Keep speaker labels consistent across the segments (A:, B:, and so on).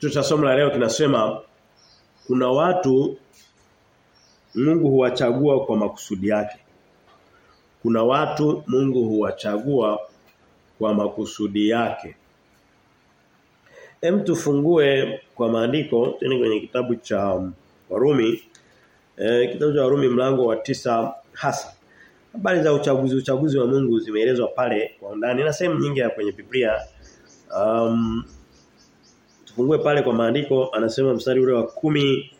A: Tutasoma la leo kinasema kuna watu Mungu huwachagua kwa makusudi yake. Kuna watu Mungu huwachagua kwa makusudi yake. Hem tufungue kwa maandiko tena kwenye kitabu cha Warumi eh, kitabu cha Warumi mlango wa tisa hasa. Habari za uchaguzi uchaguzi wa Mungu zimeelezwa pale kwa undani na sehemu nyingi ya kwenye Biblia. Um, tufungue pale kwa maandiko anasema mstari ule wa kumi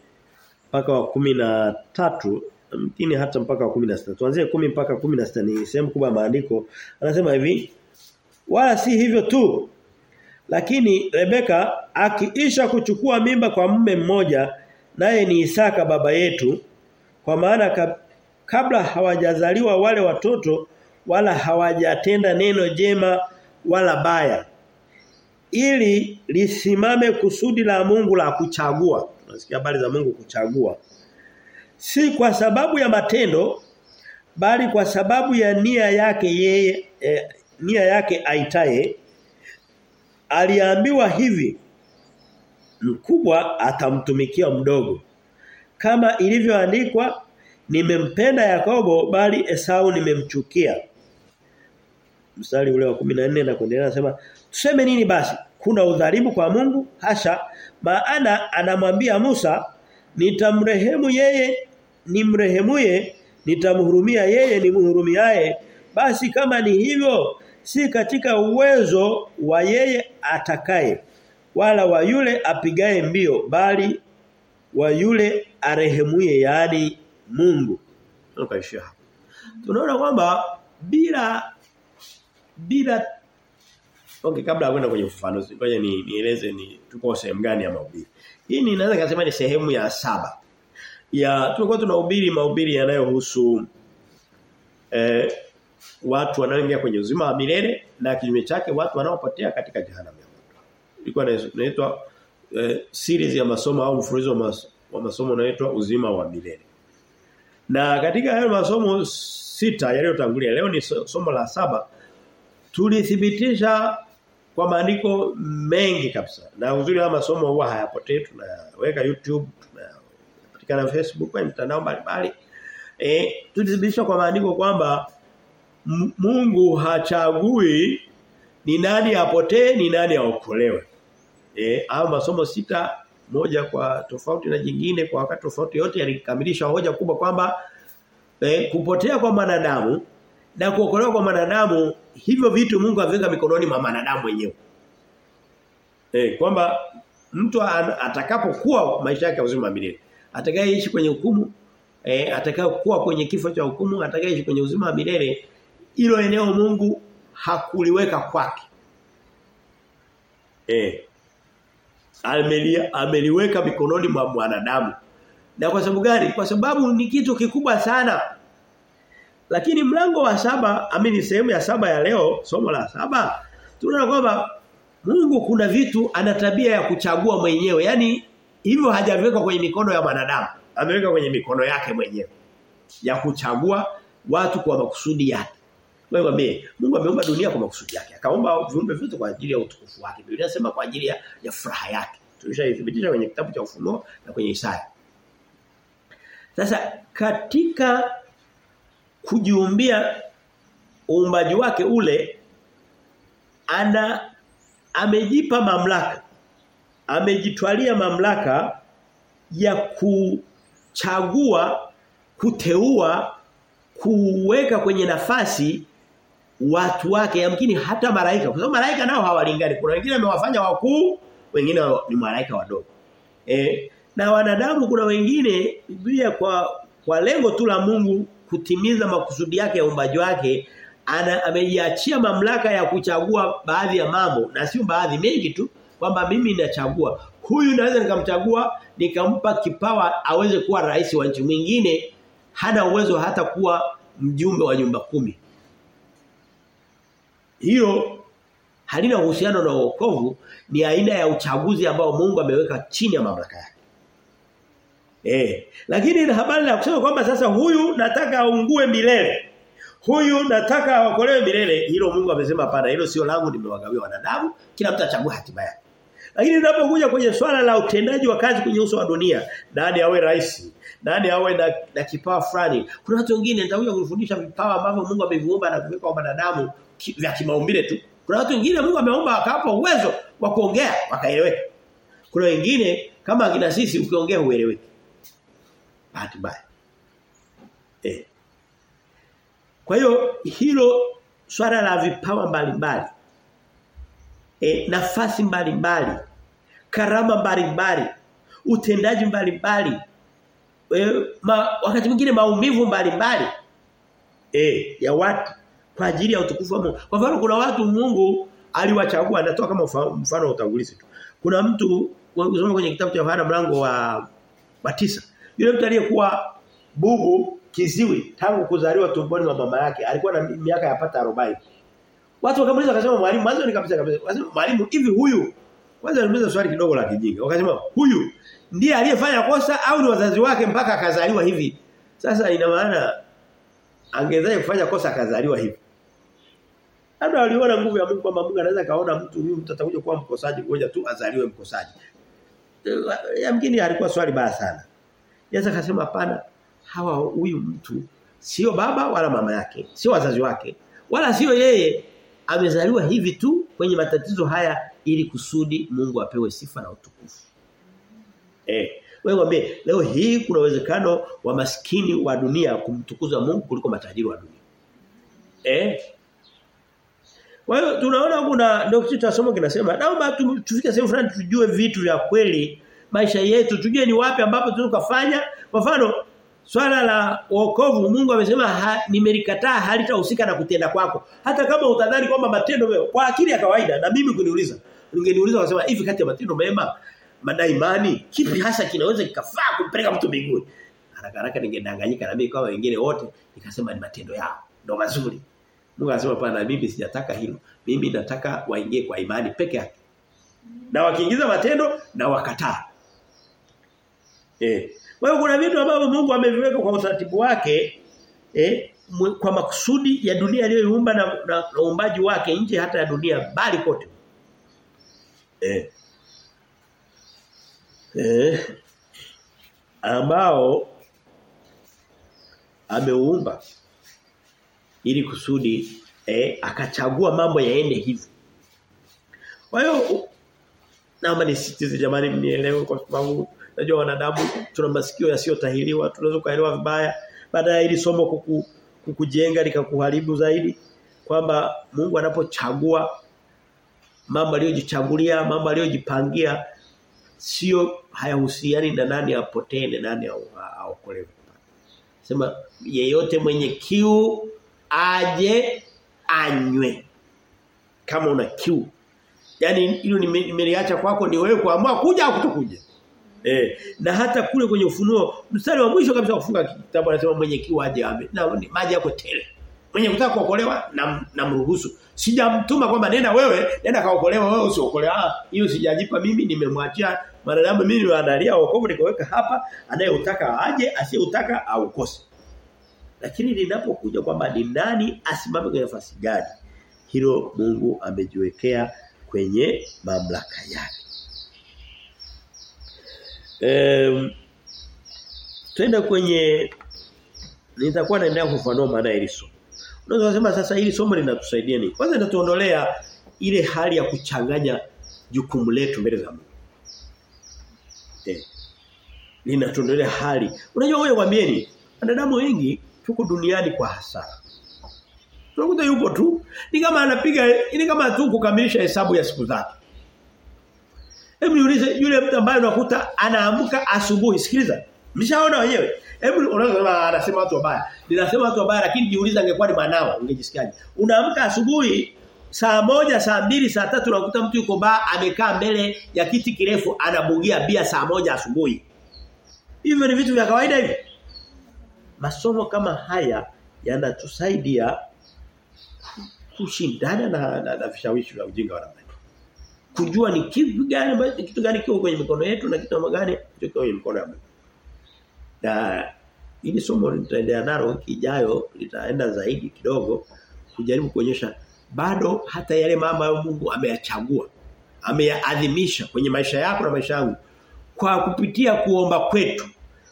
A: mpaka wa kumi na tatu mtini hata mpaka wa 16. Tuanzie 10 mpaka 16 ni sehemu kubwa ya maandiko. Anasema hivi, wala si hivyo tu. Lakini Rebeka akiisha kuchukua mimba kwa mume mmoja naye ni Isaka baba yetu kwa maana kabla hawajazaliwa wale watoto wala hawajatenda neno jema wala baya ili lisimame kusudi la Mungu la kuchagua. nasikia habari za Mungu kuchagua. Si kwa sababu ya matendo bali kwa sababu ya nia yake yeye eh, nia yake aitaye aliambiwa hivi mkubwa atamtumikia mdogo. Kama ilivyoandikwa nimempenda Yakobo bali Esau nimemchukia. Mstari ule wa 14 na kuendelea anasema tuseme nini basi? Kuna udhalimu kwa Mungu? Hasha. Maana anamwambia Musa nitamrehemu yeye nimrehemuye nitamhurumia yeye nimhurumiaye. Basi kama ni hivyo si katika uwezo wa yeye atakaye wala wa yule apigaye mbio bali wa yule arehemuye yaani Mungu. Tunaona kwamba bila bila Okay kabla ya kwenda kwenye ufafanuzi ngoja ni nieleze ni tuko sehemu gani ya mahubiri hii ni naweza kusema ni sehemu ya saba ya tulikuwa tunahubiri mahubiri yanayohusu eh, watu wanaoingia kwenye uzima wa milele na kinyume chake watu wanaopotea katika jehanamu ya moto. Ilikuwa inaitwa eh, series ya masomo au mfululizo wa, mas, wa masomo unaoitwa uzima wa milele. Na katika hayo masomo sita yaliyotangulia leo ni somo la saba tulithibitisha kwa maandiko mengi kabisa. Na uzuri wa masomo huwa hayapotei tunaweka YouTube tunapatikana Facebook na mitandao mbalimbali. Eh tulithibitisha kwa maandiko kwamba Mungu hachagui ni nani apotee ni nani aokolewe. Eh au masomo sita moja kwa tofauti na jingine kwa wakati tofauti yote yalikamilisha hoja kubwa kwamba eh, kupotea kwa manadamu na kuokolewa kwa manadamu hivyo vitu Mungu aviweka mikononi mwa manadamu wenyewe. Eh kwamba mtu atakapokuwa maisha yake uzima milele atakayeishi kwenye hukumu eh atakayokuwa kwenye kifo cha hukumu atakayeishi kwenye uzima wa milele hilo eneo Mungu hakuliweka kwake. Eh ameliweka mikononi mwa mwanadamu. Na kwa sababu gani? Kwa sababu ni kitu kikubwa sana. Lakini mlango wa saba, amini sehemu ya saba ya leo, somo la saba, tunaona kwamba Mungu kuna vitu ana tabia ya kuchagua mwenyewe. Yaani hivyo hajaviweka kwenye mikono ya mwanadamu. Ameweka kwenye mikono yake mwenyewe. Ya kuchagua watu kwa makusudi yake. Wewe Mungu ameumba dunia kwa makusudi yake. Akaumba viumbe vyote kwa ajili ya utukufu wake. Biblia inasema kwa ajili ya, ya furaha yake. Tulishaithibitisha kwenye kitabu cha Ufunuo na kwenye Isaya. Sasa katika kujiumbia uumbaji wake ule ana amejipa mamlaka amejitwalia mamlaka ya kuchagua kuteua kuweka kwenye nafasi watu wake yamkini hata malaika. Kwa sababu malaika nao hawalingani. Kuna wengine amewafanya wakuu wengine ni malaika wadogo. Eh na wanadamu kuna wengine Biblia kwa kwa lengo tu la Mungu kutimiza makusudi yake ya umbaji wake ana amejiachia mamlaka ya kuchagua baadhi ya mambo na sio baadhi mengi tu kwamba mimi ninachagua. Huyu naweza nikamchagua nikampa kipawa aweze kuwa rais wa nchi. Mwingine hana uwezo hata kuwa mjumbe wa nyumba kumi. Hiyo halina uhusiano na wokovu ni aina ya uchaguzi ambao Mungu ameweka chini ya mamlaka yake Eh, lakini ina habari la kusema kwamba sasa huyu nataka aungue milele. Huyu nataka aokolewe milele. Hilo Mungu amesema hapana, hilo sio langu nimewagawia wanadamu, kila mtu achague hatima yake. Lakini ninapokuja kwenye swala la utendaji wa kazi kwenye uso wa dunia, nani awe rais, nani awe na, na kipawa fulani. Kuna watu wengine nitakuja kufundisha vipawa ambavyo Mungu ameviumba na kuweka kwa wanadamu vya kimaumbile tu. Kuna watu wengine Mungu ameomba akawapa uwezo wa kuongea wakaeleweka. Kuna wengine kama kina sisi ukiongea hueleweki. Bahati mbaya. Eh. Kwa hiyo hilo swala la vipawa mbalimbali e, nafasi mbalimbali karama mbalimbali utendaji mbalimbali e, ma, wakati mwingine maumivu mbalimbali e, ya watu kwa ajili ya utukufu wa Mungu. Kwa mfano kuna watu Mungu aliwachagua anatoa kama mfano wa utangulizi tu. Kuna mtu ukisoma kwenye kitabu cha Yohana mlango wa wa tisa. Yule mtu aliyekuwa bubu kiziwi tangu kuzaliwa tumboni mwa mama yake alikuwa na miaka yapata 40. Watu wakamuuliza akasema mwalimu mwanzo ni kabisa kabisa. Akasema mwalimu hivi huyu kwanza alimuuliza swali kidogo la kijinga. Wakasema huyu ndiye aliyefanya kosa au ni wazazi wake mpaka akazaliwa hivi. Sasa ina maana angezaje kufanya kosa akazaliwa hivi. Labda waliona nguvu ya Mungu kwamba Mungu anaweza kaona mtu huyu mtu atakuja kuwa mkosaji ngoja tu azaliwe mkosaji. Yamkini alikuwa swali baya sana. Yesu akasema hapana hawa huyu mtu sio baba wala mama yake, sio wazazi wake, wala sio yeye amezaliwa hivi tu kwenye matatizo haya ili kusudi Mungu apewe sifa na utukufu. Eh, wewe mwambie leo hii kuna uwezekano wa maskini wa dunia kumtukuza Mungu kuliko matajiri wa dunia. Eh? Kwa hiyo tunaona kuna ndio kitu cha somo kinasema naomba tufike sehemu fulani tujue vitu vya kweli maisha yetu tujue ni wapi ambapo tunakufanya kufanya kwa mfano Swala la wokovu Mungu amesema ha, nimelikataa halitahusika na kutenda kwako. Hata kama utadhani kwamba matendo mema kwa akili ya kawaida na mimi kuniuliza. Ungeniuliza wasema hivi kati ya matendo mema na imani kipi hasa kinaweza kikafaa kumpeleka mtu mbinguni? Haraka haraka ningedanganyika na mimi kama wengine wote nikasema ni matendo yao. ndo mazuri. Mungu anasema pana mimi sijataka hilo. Mimi nataka waingie kwa imani peke yake. Na wakiingiza matendo na wakataa. Eh. Kwa hiyo kuna vitu ambavyo Mungu ameviweka kwa utaratibu wake eh kwa makusudi ya dunia aliyoiumba na, na, na uumbaji wake nje hata ya dunia bali kote. Eh. Eh. Ambao ameumba ili kusudi eh akachagua mambo yaende hivi. Kwa hiyo naomba nisitize jamani mnielewe kwa sababu Najua wanadamu tuna masikio yasiyotahiriwa, tunaweza kuelewa vibaya. Baada ya hili somo kuku, kukujenga likakuharibu zaidi kwamba Mungu anapochagua mambo aliyojichagulia, mambo aliyojipangia sio hayahusiani na nani apotee na nani aokolewe. Sema yeyote mwenye kiu aje anywe. Kama una kiu. Yaani hilo nimeliacha kwako ni wewe kuamua kuja au kutokuja. Eh, na hata kule kwenye ufunuo mstari wa mwisho kabisa kufunga kitabu anasema mwenye kiu aje ame. Na maji yako tele. Mwenye kutaka kuokolewa na namruhusu. Sijamtuma kwamba nenda wewe, nenda kaokolewa wewe usiokolewa. Ah, hiyo sijajipa mimi nimemwachia maradamu mimi niwaandalia wokovu nikaweka hapa anayetaka aje asiyetaka aukose. Lakini linapokuja kwamba ni nani asimame kwenye nafasi gani? Hilo Mungu amejiwekea kwenye mamlaka yake. Twende kwenye nitakuwa naendelea kufafanua maana hili somo. Unaweza kusema sasa hili somo linatusaidia nini? Kwanza linatuondolea ile hali ya kuchanganya jukumu letu mbele za Mungu. Eh. Linatuondolea hali. Unajua wewe mwambieni, wanadamu wengi tuko duniani kwa hasara. Tunakuta yupo tu, ni kama anapiga ni kama tu kukamilisha hesabu ya siku zake. Hebu niulize yule mtu ambaye unakuta anaamka asubuhi, sikiliza. Mshaona wenyewe. Hebu unaweza anasema watu wabaya. Ninasema watu wabaya lakini jiuliza angekuwa ni mwanao ungejisikiaje? Unaamka asubuhi saa moja, saa mbili, saa tatu unakuta mtu yuko baa amekaa mbele ya kiti kirefu anabugia bia saa moja asubuhi. Hivyo ni vitu vya kawaida hivi. Masomo kama haya yanatusaidia kushindana na, na, na vishawishi vya ujinga wa namna kujua ni kitu gani ambacho kitu gani kiko kwenye mikono yetu na kitu gani kiko kwenye mikono ya Mungu. Na ili somo litaendelea nalo wiki ijayo litaenda zaidi kidogo kujaribu kuonyesha bado hata yale mama ya Mungu ameyachagua ameyaadhimisha kwenye maisha yako na maisha yangu kwa kupitia kuomba kwetu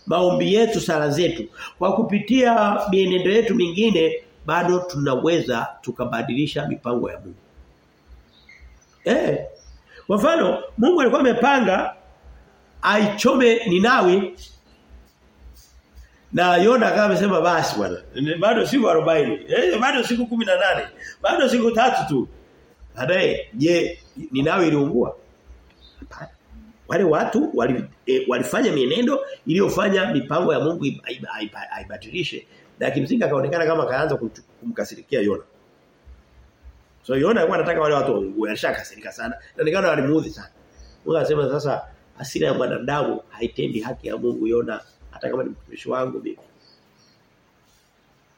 A: maombi yetu sala zetu kwa kupitia mienendo yetu mingine bado tunaweza tukabadilisha mipango ya Mungu eh kwa mfano Mungu alikuwa amepanga aichome Ninawi. Na Yona kama amesema basi bwana bado siku 40 eh bado siku 18 bado siku tatu tu. Baadaye je Ninawi iliungua? Wale watu wali, e, walifanya mienendo iliyofanya mipango ya Mungu aibadilishe na kimsingi akaonekana kama kaanza kumkasirikia Yona so Yona alikuwa anataka wale watu waungue alishakasirika sana na nikaona walimuudhi sana Mungu anasema sasa asira ya mwanadamu haitendi haki ya Mungu Yona hata kama ni mtumishi wangu mimi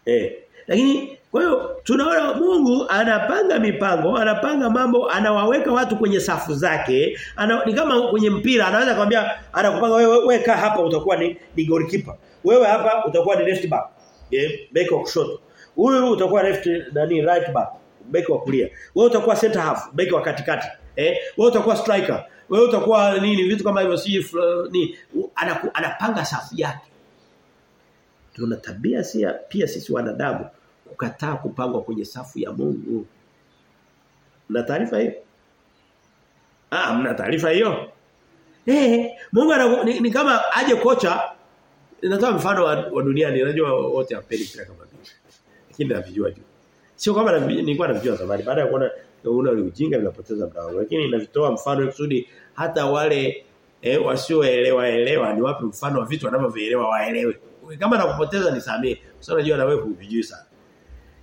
A: eh lakini kwa hiyo tunaona Mungu anapanga mipango, anapanga mambo, anawaweka watu kwenye safu zake. Ana, ni kama kwenye mpira anaweza kumwambia anakupanga wewe weka hapa utakuwa ni, ni goalkeeper. Wewe hapa utakuwa ni left back. Eh, back wa kushoto. Huyu utakuwa left nani right back, back wa kulia. Wewe utakuwa center half, beki wa katikati. Eh, wewe utakuwa striker. Wewe utakuwa nini vitu kama hivyo si ni anaku, anapanga safu yake. Tuna tabia pia sisi wanadamu kukataa kupangwa kwenye safu ya Mungu. Na taarifa hiyo? Ah, mna taarifa hiyo? Eh, Mungu ana, ni, ni kama aje kocha natoa mfano wa, wa duniani unajua wote hapendi kama mimi. Lakini navijua tu. Sio kama nilikuwa namjua zamani baada ya kuona una ujinga unapoteza muda wangu lakini ninavitoa mfano kusudi hata wale eh, wasioelewa elewa ni wapi mfano wa vitu wanavyovielewa waelewe. Kama nakupoteza nisamee. Sio najua na wewe huvijui sana.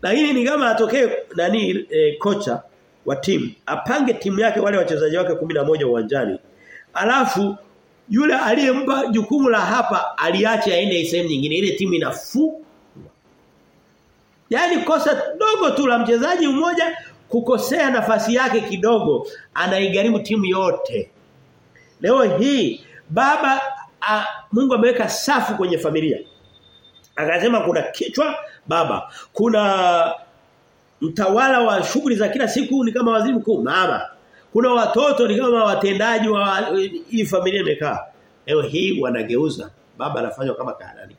A: Na hili ni kama atokee nani e, kocha wa timu apange timu yake wale wachezaji wake 11 uwanjani. Alafu yule aliyempa jukumu la hapa aliache aende sehemu nyingine ile timu inafu. Yaani kosa dogo tu la mchezaji mmoja kukosea nafasi yake kidogo anaigarimu timu yote. Leo hii baba a, Mungu ameweka safu kwenye familia. Akasema kuna kichwa baba, kuna mtawala wa shughuli za kila siku ni kama waziri mkuu mama. Kuna watoto ni kama watendaji wa hii familia imekaa. Leo hii wanageuza baba anafanywa kama kanani.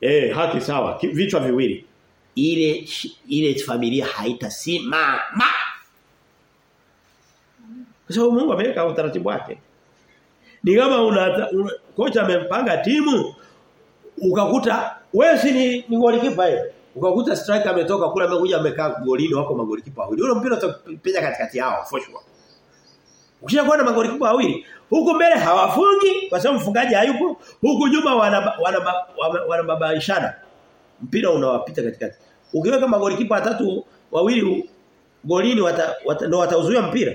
A: Eh haki sawa vichwa viwili. Ile ile familia haitasimama. Kwa sababu Mungu ameweka utaratibu wake. Ni kama una, una kocha amempanga timu ukakuta wewe si ni, ni golikipa yeye. Ukakuta striker ametoka kule amekuja amekaa golini wako magolikipa wawili. Ule mpira utapenya katikati yao for sure. Ukisha kuona magoli kubwa mawili, huku mbele hawafungi kwa sababu mfungaji hayupo, huku nyuma wana wanababaishana. Wana, wana mpira unawapita katikati. Ukiweka magoli kipa watatu wawili golini wata, wata, ndo watauzuia mpira.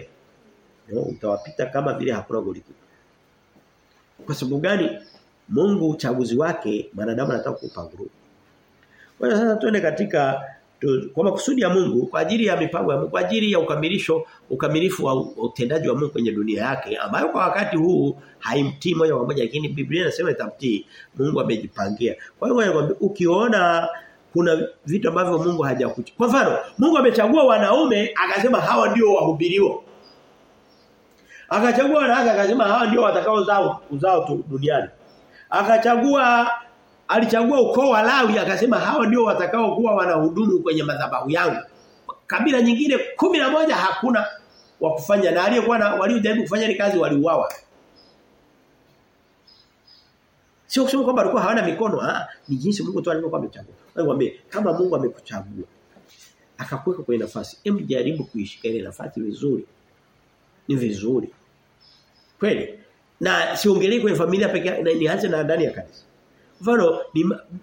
A: No, utawapita kama vile hakuna goli kipa. Kwa sababu gani? Mungu uchaguzi wake wanadamu anataka kupangurua. Kwa sasa tuende katika kwa makusudi ya Mungu kwa ajili ya mipango ya Mungu kwa ajili ya ukamilisho ukamilifu wa utendaji wa Mungu kwenye dunia yake ambayo kwa wakati huu haimtii moja kwa moja lakini Biblia inasema itamtii Mungu amejipangia. Kwa hiyo ukiona kuna vitu ambavyo Mungu hajakucha. Kwa mfano, Mungu amechagua wanaume akasema hawa ndio wahubiriwa. Akachagua wanawake akasema hawa ndio watakao uzao uzao tu duniani. Akachagua alichagua ukoo wa Lawi akasema hawa ndio watakao kuwa wanahudumu kwenye madhabahu yangu. Kabila nyingine kumi na moja hakuna wa kufanya na aliyekuwa na waliojaribu kufanya ile kazi waliuawa. Sio kusema kwamba walikuwa hawana mikono, ah, ni jinsi Mungu tu alivyokuwa amechagua. Nikwambie kama Mungu amekuchagua akakuweka kwenye nafasi, hebu jaribu kuishika ile nafasi vizuri. Ni vizuri. Kweli? Na siongelee kwenye familia pekee nianze na ndani ya kanisa. Mfano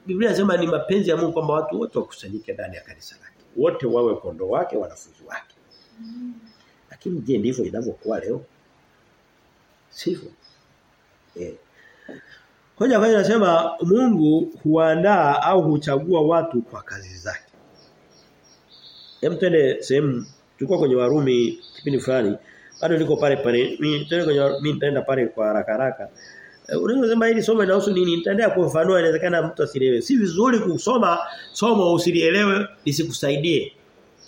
A: Biblia inasema ni mapenzi ya Mungu kwamba watu wote wakusanyike ndani ya kanisa lake. Wote wawe kondoo wake, wanafunzi wake. Mm. Lakini je, ndivyo inavyokuwa leo? Sivyo. Eh. Hoja kwa inasema Mungu huandaa au huchagua watu kwa kazi zake. Hem twende sehemu tulikuwa kwenye Warumi kipindi fulani bado niko pale pale mimi twende kwenye mimi nitaenda pale kwa haraka haraka Unaweza sema hili somo linahusu nini? Nitaendelea kufafanua inawezekana mtu asielewe. Si vizuri kusoma somo usilielewe lisikusaidie.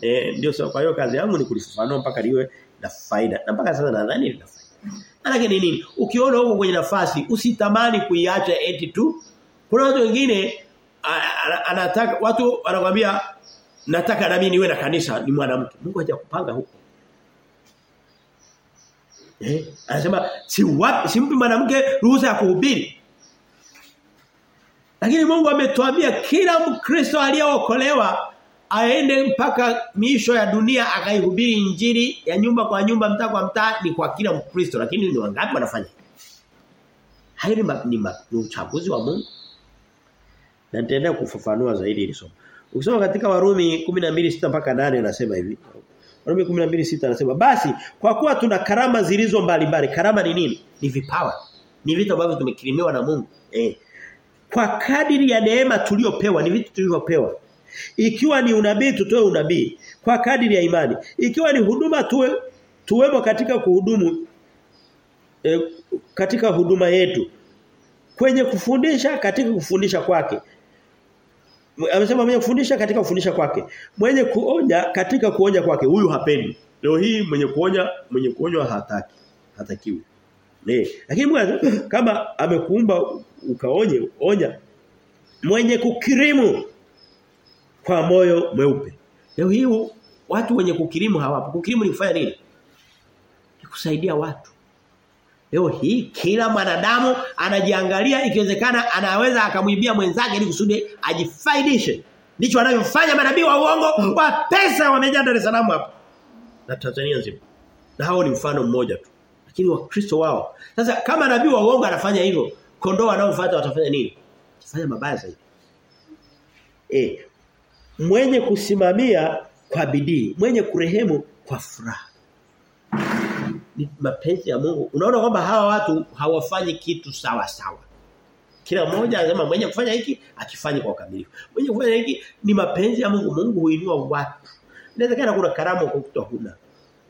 A: Eh ndio sababu kwa hiyo kazi yangu ni kulifafanua mpaka liwe na faida. Na mpaka sasa nadhani lina faida. Maana nini? nini? Ukiona huko kwenye nafasi usitamani kuiacha eti tu. Kuna watu wengine anataka watu wanakuambia nataka na mimi niwe na kanisa ni mwanamke. Mungu hajakupanga huko. Eh, anasema si wapi simpi mwanamke ruhusa ya kuhubiri. Lakini Mungu ametuambia kila Mkristo aliyeokolewa aende mpaka miisho ya dunia akaihubiri injili ya nyumba kwa nyumba mtaa kwa mtaa ni kwa kila Mkristo lakini ni wangapi wanafanya? Hayo ni, ni, ni uchaguzi wa Mungu. Na nitaendelea kufafanua zaidi hili somo. Ukisoma katika Warumi 12:6 mpaka 8 anasema hivi. Warumi 12:6 anasema basi kwa kuwa tuna karama zilizo mbalimbali. Karama ni nini? Ni vipawa. Ni vitu ambavyo tumekirimiwa na Mungu. Eh. Kwa kadiri ya neema tuliopewa ni vitu tulivyopewa. Ikiwa ni unabii tutoe unabii kwa kadiri ya imani. Ikiwa ni huduma tuwe tuwemo katika kuhudumu e, katika huduma yetu. Kwenye kufundisha katika kufundisha kwake. Amesema mwenye kufundisha katika kufundisha kwake. Mwenye kuonya katika kuonya kwake. Huyu hapendi. Leo hii mwenye kuonya mwenye kuonywa hataki. Hatakiwi. Ne. Lakini Mungu kama amekuumba ukaonye onya mwenye kukirimu kwa moyo mweupe. Leo hii watu wenye kukirimu hawapo. Kukirimu ni kufanya nini? Ni kusaidia watu. Leo hii kila mwanadamu anajiangalia ikiwezekana anaweza akamwibia mwenzake ili kusudi ajifaidishe. Ndicho wanavyofanya manabii wa uongo wa pesa wamejaa Dar es Salaam hapa. Na Tanzania nzima. Na hao ni mfano mmoja tu. Lakini wakristo wao. Sasa kama nabii wa uongo anafanya hivyo, kondoo wanaofuata watafanya nini? Watafanya mabaya zaidi. Eh, mwenye kusimamia kwa bidii, mwenye kurehemu kwa furaha. Ni mapenzi ya Mungu. Unaona kwamba hawa watu hawafanyi kitu sawa sawa. Kila mmoja anasema mwenye kufanya hiki akifanye kwa ukamilifu. Mwenye kufanya hiki ni mapenzi ya Mungu. Mungu huinua watu. Inawezekana kuna karama kwa kutoa huna.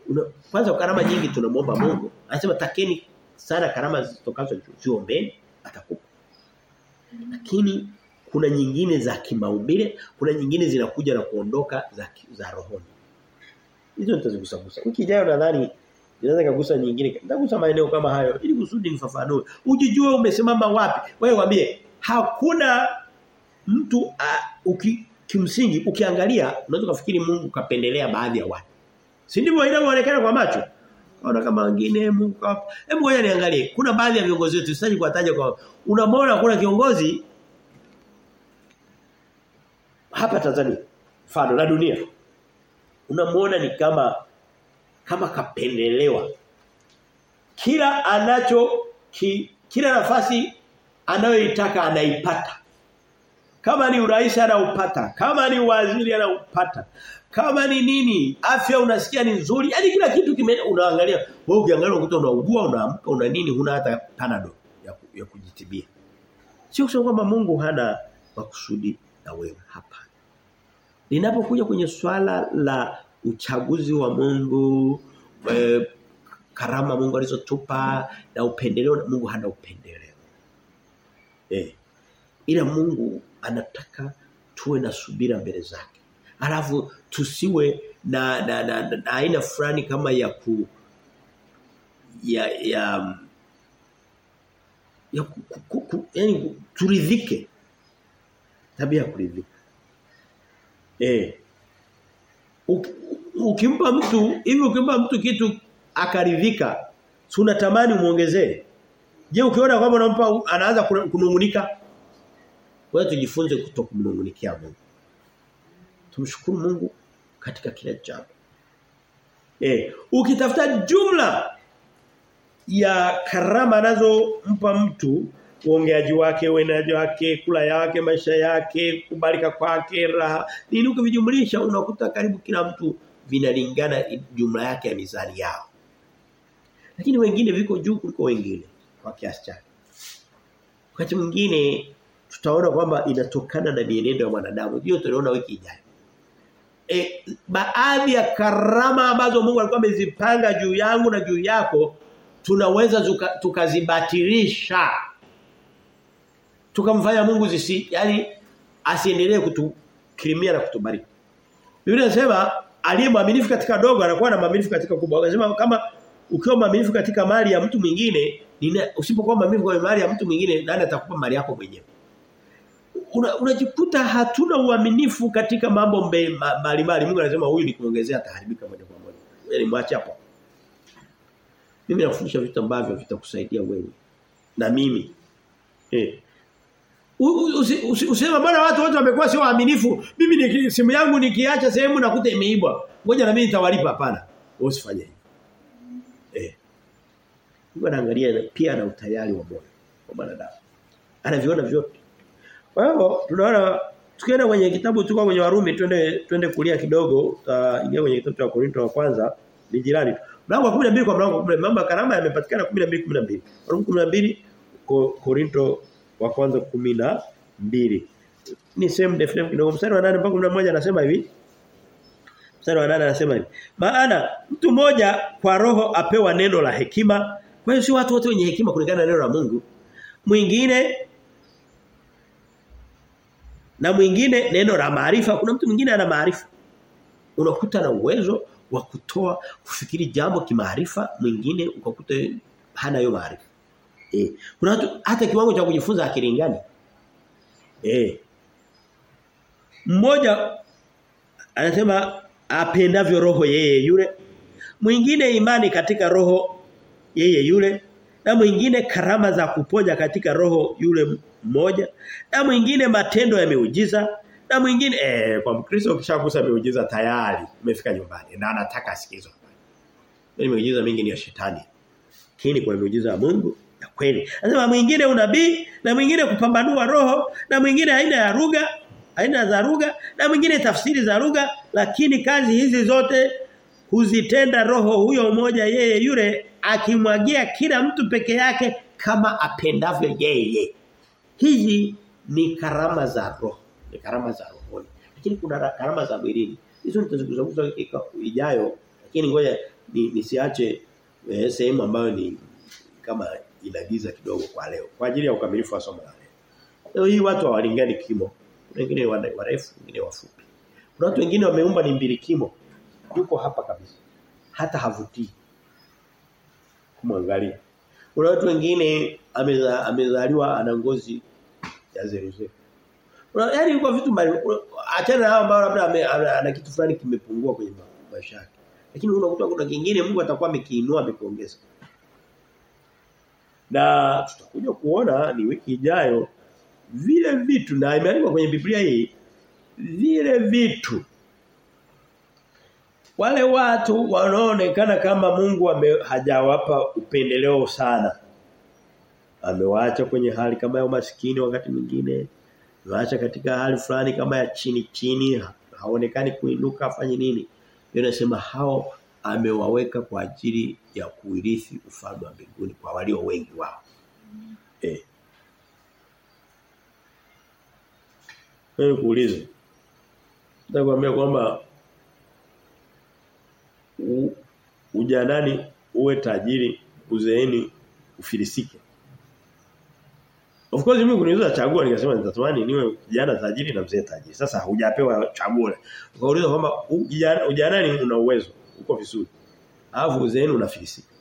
A: Una, kwanza karama nyingi tunamwomba Mungu. Anasema takeni sana karama zitokazo ziombeni atakupa. Lakini kuna nyingine za kimaumbile, kuna nyingine zinakuja na kuondoka za za rohoni. Hizo nitazigusa. Wiki ijayo nadhani inaweza kugusa nyingine. Nitagusa maeneo kama hayo ili kusudi nifafanue. Ujijue umesimama wapi. Wewe waambie hakuna mtu uh, uki, kimsingi ukiangalia unaweza kufikiri Mungu kapendelea baadhi ya watu. Si ndivyo inavyoonekana kwa macho? Ona kama wengine Mungu kapa. Hebu ngoja niangalie. Kuna baadhi ya viongozi wetu sitaji kuwataja kwa unamwona kuna kiongozi hapa Tanzania mfano na dunia unamwona ni kama kama kapendelewa. Kila anacho ki, kila nafasi anayoitaka anaipata. Kama ni urais anaupata kama ni waziri anaupata kama ni nini afya unasikia ni nzuri Yaani kila kitu kime unaangalia wewe ukiangalia ukuta unaugua unaamka una nini huna hata panado ya, ya kujitibia. Sio kusema kwamba Mungu hana makusudi na wewe hapa Ninapokuja kwenye swala la uchaguzi wa Mungu, e, karama Mungu alizotupa na upendeleo na Mungu hana upendeleo. Eh. Ila Mungu anataka tuwe na subira mbele zake. Alafu tusiwe na na, na, na, na aina fulani kama ya ku ya ya ya ku, ku, ku, yani turidhike. Tabia ya kuridhika. Eh. Ukimpa mtu hivi ukimpa mtu kitu akaridhika, si unatamani muongezee. Je, ukiona kwamba unampa anaanza kunungunika? Wewe tujifunze kutokumnungunikia Mungu. Tumshukuru Mungu katika kila jambo. Eh, ukitafuta jumla ya karama anazompa mtu uongeaji wake, uenaji wake, kula yake, maisha yake, kubarika kwake, raha. Nini ukivijumlisha unakuta karibu kila mtu vinalingana jumla yake ya mizani yao. Lakini wengine viko juu kuliko wengine kwa kiasi chake. Wakati mwingine tutaona kwamba inatokana na mienendo ya mwanadamu. Hiyo tunaona wiki ijayo. E, baadhi ya karama ambazo Mungu alikuwa amezipanga juu yangu na juu yako tunaweza tukazibatilisha tukamfanya Mungu zisi yani asiendelee kutukirimia na kutubariki. Biblia inasema aliye mwaminifu katika dogo anakuwa na mwaminifu katika kubwa. Anasema kama ukiwa mwaminifu katika mali ya mtu mwingine, usipokuwa mwaminifu kwa mali ya mtu mwingine, nani atakupa mali yako mwenyewe? Unajikuta una hatuna uaminifu katika mambo mbalimbali. Ma, Mungu anasema huyu ni kuongezea taharibika moja kwa moja. Yaani mwache hapo. Mimi nafundisha vitu ambavyo vitakusaidia wewe na mimi. Eh. Usema bwana watu wote wamekuwa sio waaminifu. Mimi ni simu yangu nikiacha sehemu nakuta imeibwa. Ngoja na mimi nitawalipa hapana. Usifanye hivyo. Eh. Mungu anaangalia pia na utayari wa moyo wa mwanadamu. Anaviona vyote. Kwa hiyo tunaona tukienda kwenye kitabu tuko kwenye Warumi twende twende kulia kidogo ingia kwenye kitabu cha Korinto wa kwanza ni jirani. Mlango wa 12 kwa mlango wa 12 mambo ya karama yamepatikana 12 12. Warumi 12 Korinto wa kwanza 12. Ni sehemu ndefu kidogo mstari wa 8 mpaka 11 anasema hivi. Mstari wa 8 anasema hivi. Maana mtu mmoja kwa roho apewa neno la hekima. Kwa hiyo si watu wote wenye hekima kulingana na neno la Mungu. Mwingine na mwingine neno la maarifa. Kuna mtu mwingine ana maarifa. Unakuta na uwezo wa kutoa kufikiri jambo kimaarifa, mwingine ukakuta hana hiyo maarifa. Eh. Kuna watu hata kiwango cha kujifunza akilingani. Eh. Mmoja anasema apendavyo roho yeye yule. Mwingine imani katika roho yeye yule. Na mwingine karama za kuponya katika roho yule mmoja. Na mwingine matendo ya miujiza. Na mwingine eh kwa Mkristo ukishagusa miujiza tayari umefika nyumbani na anataka asikizwe. Mimi miujiza mingi ni ya shetani. Lakini kwa miujiza ya Mungu ya kweli. Anasema mwingine unabii na mwingine kupambanua roho na mwingine aina ya lugha, aina za lugha na mwingine tafsiri za lugha lakini kazi hizi zote huzitenda roho huyo mmoja yeye yule akimwagia kila mtu peke yake kama apendavyo yeye. Hizi ni karama za roho, ni karama za roho. Lakini kuna karama za mwilini. Hizo nitazungumza ijayo lakini ngoja nisiache ni eh, sehemu ambayo ni kama inagiza kidogo kwa leo kwa ajili ya ukamilifu wa somo la leo. Leo hii watu hawalingani kimo. Wengine warefu, wengine wafupi. Kuna watu wengine wameumba ni mbili kimo. Yuko hapa kabisa. Hata havutii. Kumwangalia. Kuna watu wengine ameza, amezaliwa ana ngozi ya zeruzeru. Yaani kwa vitu mbali achana na hao ambao labda ana kitu fulani kimepungua kwenye maisha yake. Lakini unakuta kuna kingine Mungu atakuwa amekiinua amekuongeza. Na tutakuja kuona ni wiki ijayo vile vitu na imeandikwa kwenye Biblia hii vile vitu. Wale watu wanaonekana kama Mungu ame, hajawapa upendeleo sana. Amewaacha kwenye hali kama ya umaskini wakati mwingine amewaacha katika hali fulani kama ya chini chini haonekani kuinuka afanye nini. Yeye anasema hao amewaweka kwa ajili ya kuirithi ufalme wa mbinguni kwa walio wengi wao eh Wewe kuulize. Kwamba ujanani uwe tajiri, uzeeni ufilisike. Of course mimi kuniuliza chaguo nikasema nitatamani niwe kijana tajiri na mzee tajiri. Sasa hujapewa chaguo. Ukauliza kwamba ujanani una uwezo, uko vizuri. Alafu uzeeni unafilisika.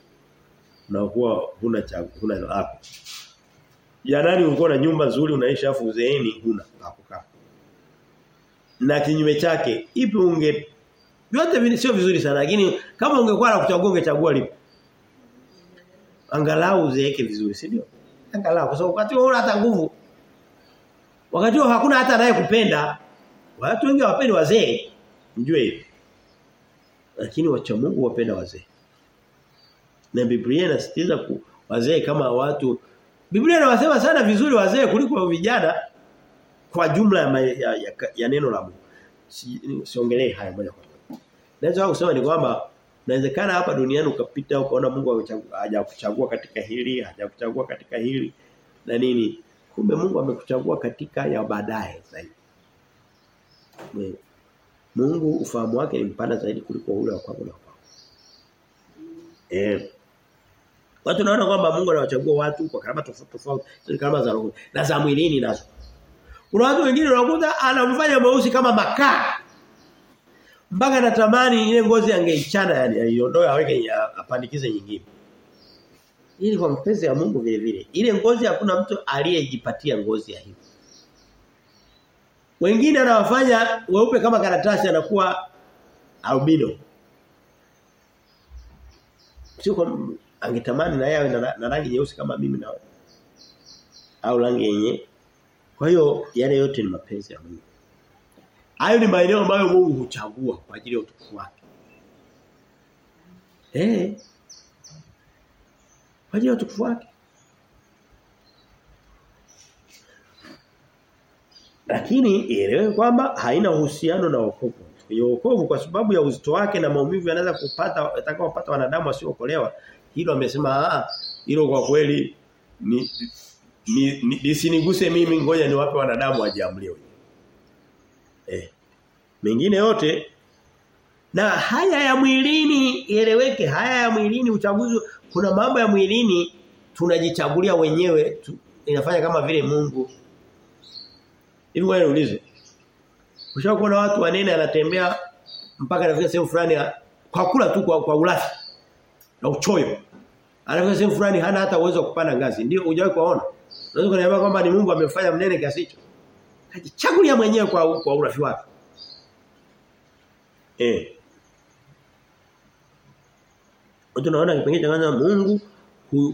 A: Unakuwa huna cha huna lako. Janani ulikuwa na nyumba nzuri unaishi afu uzeeni huna hakukaa na kinyume chake ipi unge vyote sio vizuri sana lakini kama ungekuwa na kuchagua ungechagua lipi angalau uzeeke vizuri si ndio angalau kwa sababu wakati huo hata nguvu wakati huo hakuna hata anayekupenda. watu wengi hawapendi wazee mjue hivi lakini wacha Mungu wapenda wazee na Biblia inasisitiza wazee kama watu Biblia inawasema sana vizuri wazee kuliko vijana kwa jumla ya, ya, ya, ya neno la Mungu. Si, siongelee haya moja kwa moja. Naweza kusema ni kwamba inawezekana hapa duniani ukapita ukaona Mungu hajakuchagua katika hili, hajakuchagua katika hili na nini. Kumbe Mungu amekuchagua katika ya baadaye zaidi. Mungu ufahamu wake ni mpana zaidi kuliko ule wa kwangu na kwako. Eh. Watu naona kwamba Mungu anawachagua watu kwa karama tofauti tofauti, karama za roho na za mwilini nazo. Kuna watu wengine unakuta anamfanya mweusi kama makaa. mpaka natamani ile ngozi angeichana yani aiondoe aweke apandikize nyingine. Ili kwa mpenzi ya Mungu vile vile. Ile ngozi hakuna mtu aliyejipatia ngozi ya hiyo. Wengine anawafanya weupe kama karatasi anakuwa albino. Sio angetamani na yeye na, na rangi nyeusi kama mimi na au rangi yenye. Kwa hiyo yale yote ni mapenzi ya Mungu. Hayo ni maeneo ambayo Mungu huchagua kwa ajili ya utukufu wake. Eh. Kwa ajili ya utukufu wake. Lakini ielewe kwamba haina uhusiano na wokovu. Kwenye wokovu kwa sababu ya uzito wake na maumivu yanaweza kupata atakayopata wanadamu wasiokolewa. Hilo amesema ah hilo kwa kweli ni ni, ni lisiniguse mimi ngoja niwape wanadamu wajiamlie wenyewe. Eh. Mengine yote na haya ya mwilini ieleweke haya ya mwilini uchaguzi kuna mambo ya mwilini tunajichagulia wenyewe tu, inafanya kama vile Mungu hivi wewe niulize Ushakuona watu wanene anatembea mpaka anafika sehemu fulani kwa kula tu kwa, kwa ulafi na uchoyo. Anafika sehemu fulani hana hata uwezo wa kupanda ngazi. Ndio hujawahi kuona unaweza kuniambia kwamba ni Mungu amefanya mnene kiasi hicho? Kajichagulia mwenyewe kwa kwa ulafi wake. Eh. Tunaona kipengele cha kwanza Mungu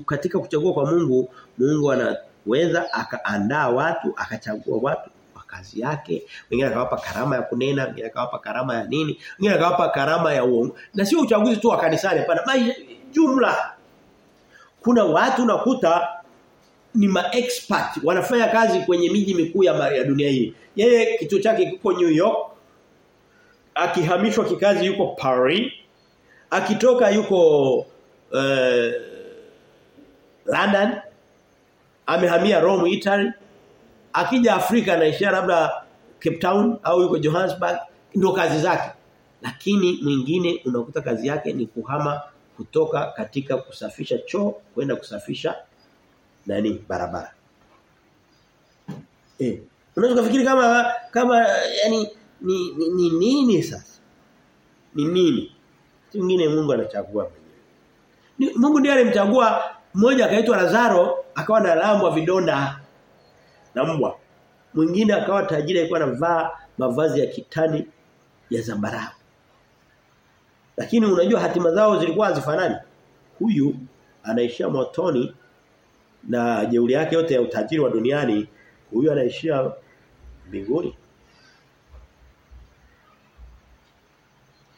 A: katika kuchagua kwa Mungu Mungu anaweza akaandaa watu akachagua watu kazi yake wengine akawapa karama ya kunena wengine akawapa karama ya nini wengine akawapa karama ya uongo na sio uchaguzi tu wa kanisani pana jumla. Kuna watu nakuta ni ma expert wanafanya kazi kwenye miji mikuu ya, ya dunia hii. Yeye kituo chake kiko New York akihamishwa kikazi yuko Paris akitoka yuko uh, London amehamia Rome Italy akija Afrika anaishia labda Cape Town au yuko Johannesburg ndio kazi zake. Lakini mwingine unakuta kazi yake ni kuhama kutoka katika kusafisha choo kwenda kusafisha nani barabara. Eh unaweza kufikiri kama kama yani ni, ni, ni nini sasa? Ni nini? Mwingine Mungu anachagua mwenyewe. Mungu ndiye alimchagua mmoja akaitwa Lazaro akawa na alama vidonda na mbwa. Mwingine akawa tajiri alikuwa anavaa mavazi ya kitani ya zambarau. Lakini unajua hatima zao zilikuwa hazifanani. Huyu anaishia motoni na jeuri yake yote ya utajiri wa duniani huyu anaishia mbinguni.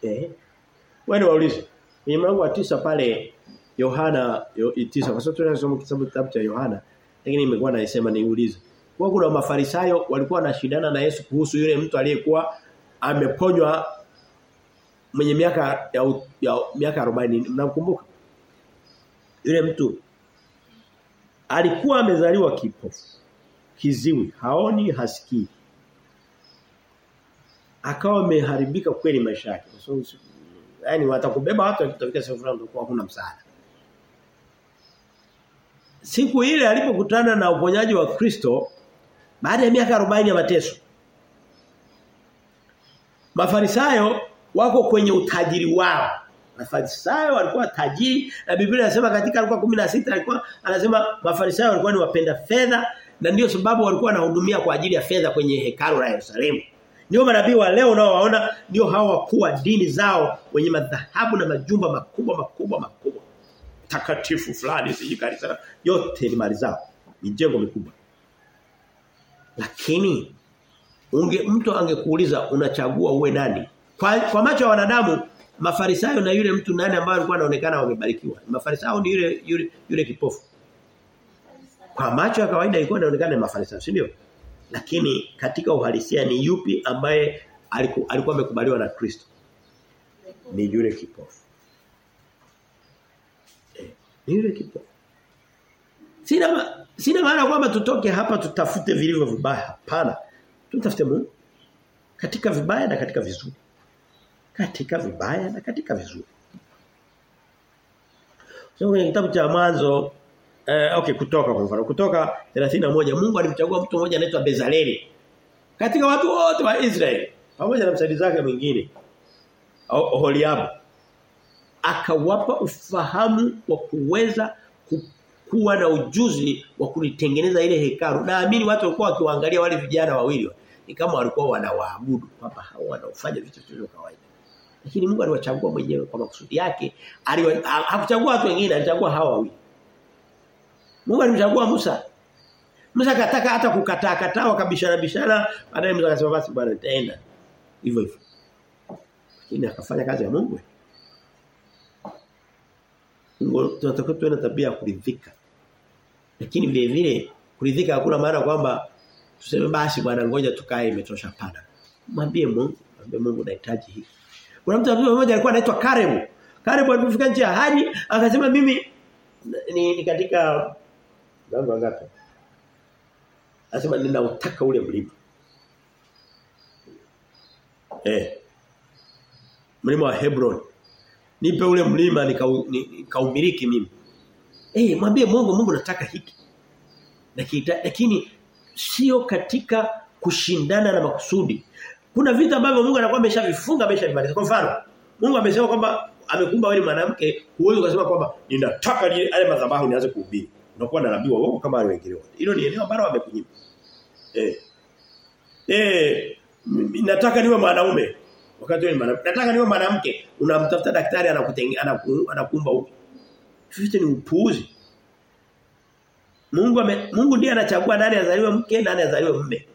A: Eh? Wewe waulize kwenye mlango wa tisa pale Yohana yo, tisa. Kwa sababu tunasoma kitabu cha Yohana lakini imekuwa naisema niulize kwa kuna mafarisayo walikuwa wanashindana na Yesu kuhusu yule mtu aliyekuwa ameponywa mwenye miaka ya, ya miaka 40 mnakumbuka yule mtu alikuwa amezaliwa kipofu kiziwi haoni hasikii. Akawa ameharibika kweli maisha yake. So, yani watakubeba watu wakitafika sehemu fulani kwa hakuna msaada. Siku ile alipokutana na uponyaji wa Kristo baada ya miaka 40 ya mateso Mafarisayo wako kwenye utajiri wao Mafarisayo walikuwa tajiri na Biblia inasema katika alikuwa 16 alikuwa anasema Mafarisayo walikuwa ni wapenda fedha na ndio sababu walikuwa wanahudumia kwa ajili ya fedha kwenye hekalu la Yerusalemu. Ndio manabii wa leo nao waona ndio hao wakuu wa dini zao wenye madhahabu na majumba makubwa makubwa makubwa. Takatifu fulani siji sana. yote ni mali zao. Mijengo mikubwa. Lakini unge mtu angekuuliza unachagua uwe nani? Kwa, kwa macho ya wanadamu Mafarisayo na yule mtu nani ambaye alikuwa anaonekana wamebarikiwa. Mafarisayo ni yule yule yule kipofu. Kwa macho ya kawaida ilikuwa inaonekana Mafarisayo, si ndio? Lakini katika uhalisia ni yupi ambaye alikuwa amekubaliwa na Kristo? Ni yule kipofu. Eh, ni yule kipofu. Sina sina maana kwamba tutoke hapa tutafute vilivyo vibaya, hapana. Tutafute Mungu katika vibaya na katika vizuri katika vibaya na katika vizuri. So kwenye kitabu cha mwanzo eh, okay kutoka kwa mfano kutoka 31 Mungu alimchagua mtu mmoja anaitwa Bezaleli. Katika watu wote wa Israeli pamoja na msaidizi wake mwingine. Oholiabu akawapa ufahamu wa kuweza kuwa na ujuzi wa kunitengeneza ile hekalu. Naamini watu walikuwa wakiwaangalia wale vijana wawili ni kama walikuwa wanawaabudu kwamba hao wanaofanya vitu vya kawaida. Lakini Mungu aliwachagua mwenyewe kwa makusudi yake. Hakuchagua watu wengine, alichagua hawa wawili. Mungu alimchagua Musa. Musa kataka hata kukataa kataa wakabishana bishana, baadaye Musa akasema basi bwana nitaenda. Hivyo hivyo. Lakini akafanya kazi ya Mungu. Mungu tunatakiwa tuwe na tabia ya kuridhika. Lakini vile vile kuridhika hakuna maana kwamba tuseme basi bwana ngoja tukae imetosha pana. Mwambie Mungu, mwambie Mungu nahitaji hiki. Kuna mtu mmoja alikuwa anaitwa Karebu. Karebu alipofika nchi ya ahadi akasema mimi ni, ni katika mlango ngapi? Anasema ninautaka ule mlima. Eh. Mlima wa Hebron. Nipe ule mlima nikaumiliki nika mimi. Eh, mwambie Mungu Mungu nataka hiki. Lakini sio katika kushindana na makusudi. Kuna vitu ambavyo Mungu anakuwa ameshavifunga ameshavimaliza. Kwa mfano, Mungu amesema kwamba amekumba wewe mwanamke, huwezi kusema kwamba ninataka yale madhabahu nianze kuhubiri unakuwa na nabii wao kama wale wengine wote. Hilo ni eneo ambalo wamekunyima. Eh. Eh, nataka niwe mwanaume. Wakati wewe mwanamke. Nataka niwe mwanamke. Unamtafuta daktari anakutengeneza anakuumba upi? Vitu ni upuzi Mungu ame, Mungu ndiye anachagua nani azaliwe mke, nani azaliwe mume.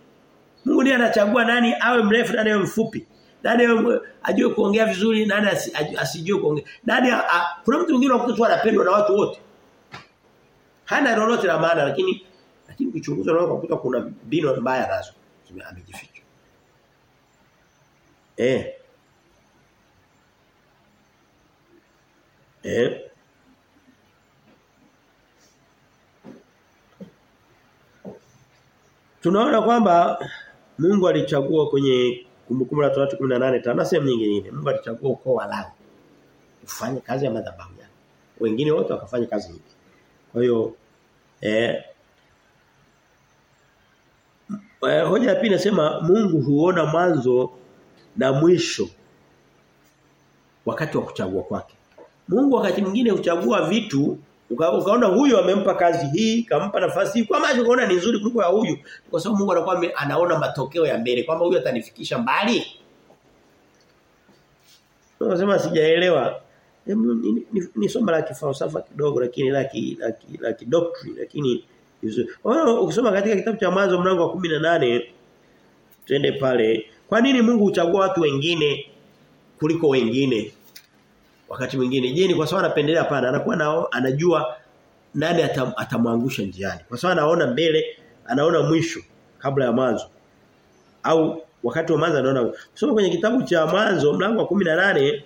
A: Mungu ndiye anachagua nani awe mrefu, nani awe mfupi. Nani ajue kuongea vizuri, nani asijue kuongea. Nani kuna mtu mwingine unakuta tu anapendwa na watu wote hana lolote la maana lakini lakini kuchunguza unaweza kukuta kuna mbinu mbaya nazo amejificha. Eh. Eh. Tunaona kwamba Mungu alichagua kwenye kumbukumbu la Torati 18 tano sehemu nyingine Mungu alichagua ukoo wa Lawi kufanya kazi ya madhabahu yake. Wengine wote wakafanya kazi nyingi. Kwa hiyo eh hoja ya pili nasema Mungu huona mwanzo na mwisho wakati wa kuchagua kwake. Mungu wakati mwingine huchagua vitu uka, ukaona huyu amempa kazi hii, kampa nafasi kwa maana ukaona ni nzuri kuliko ya huyu kwa sababu Mungu anakuwa anaona matokeo ya mbele kwamba huyu atanifikisha mbali. Unasema sijaelewa. Ni, ni, ni, ni somo la kifalsafa kidogo lakini la la doctrine lakini Wao ukisoma katika kitabu cha mwanzo mlango wa 18 twende pale. Kwa nini Mungu huchagua watu wengine kuliko wengine? Wakati mwingine je, ni kwa sababu anapendelea pana anakuwa nao anajua nani atam, atamwangusha njiani. Kwa sababu anaona mbele, anaona mwisho kabla ya mwanzo. Au wakati wa mwanzo anaona. Soma kwenye kitabu cha mwanzo mlango wa 18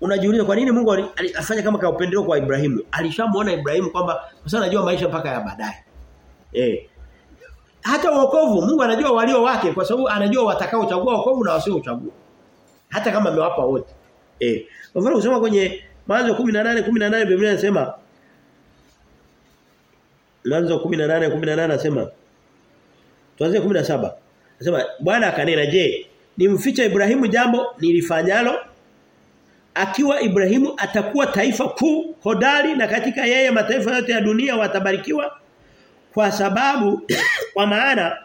A: unajiuliza kwa nini Mungu alifanya kama kaupendeleo kwa Ibrahimu? Alishamuona Ibrahimu kwamba kwa sababu anajua maisha mpaka ya baadaye. Eh. Hata wokovu Mungu anajua walio wake kwa sababu anajua watakao chagua wokovu na wasio chagua Hata kama amewapa wote. Eh. Kwa mfano kusema kwenye Mwanzo 18 18 Biblia inasema Mwanzo 18 18 anasema Tuanze 17. Anasema Bwana akanena je, nimficha Ibrahimu jambo nilifanyalo akiwa Ibrahimu atakuwa taifa kuu hodari na katika yeye mataifa yote ya dunia watabarikiwa kwa sababu kwa maana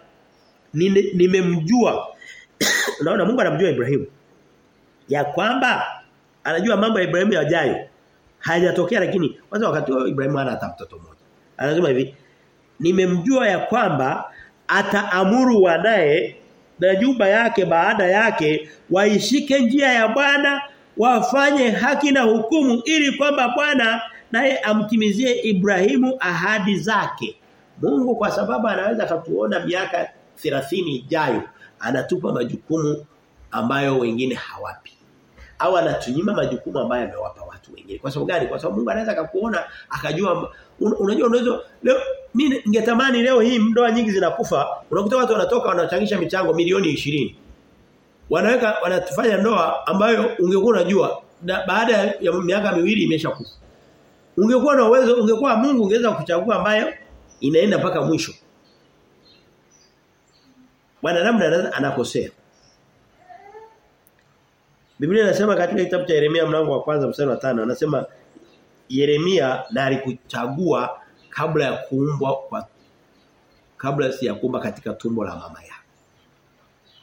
A: nimemjua unaona Mungu anamjua Ibrahimu ya kwamba anajua mambo ya Ibrahimu yajayo hayajatokea lakini kwanza wakati wa Ibrahimu hana hata mtoto mmoja anasema hivi nimemjua ya kwamba ataamuru wanaye na nyumba yake baada yake waishike njia ya Bwana wafanye haki na hukumu ili kwamba Bwana naye amtimizie Ibrahimu ahadi zake. Mungu kwa sababu anaweza akatuona miaka 30 ijayo anatupa majukumu ambayo wengine hawapi. Au anatunyima majukumu ambayo amewapa watu wengine. Kwa sababu gani? Kwa sababu Mungu anaweza akakuona akajua un, unajua unaweza leo mimi ningetamani leo hii ndoa nyingi zinakufa unakuta watu wanatoka wanachangisha michango milioni 20 wanaweka wanatufanya ndoa ambayo ungekuwa unajua baada ya miaka miwili imeshakufa. Ungekuwa na uwezo ungekuwa Mungu ungeweza kuchagua ambayo inaenda mpaka mwisho. Bwana namna anakosea. Biblia inasema katika kitabu cha Yeremia mlango wa kwanza mstari wa 5 anasema Yeremia na alikuchagua kabla ya kuumbwa kwa kabla si ya kuumba katika tumbo la mama yako.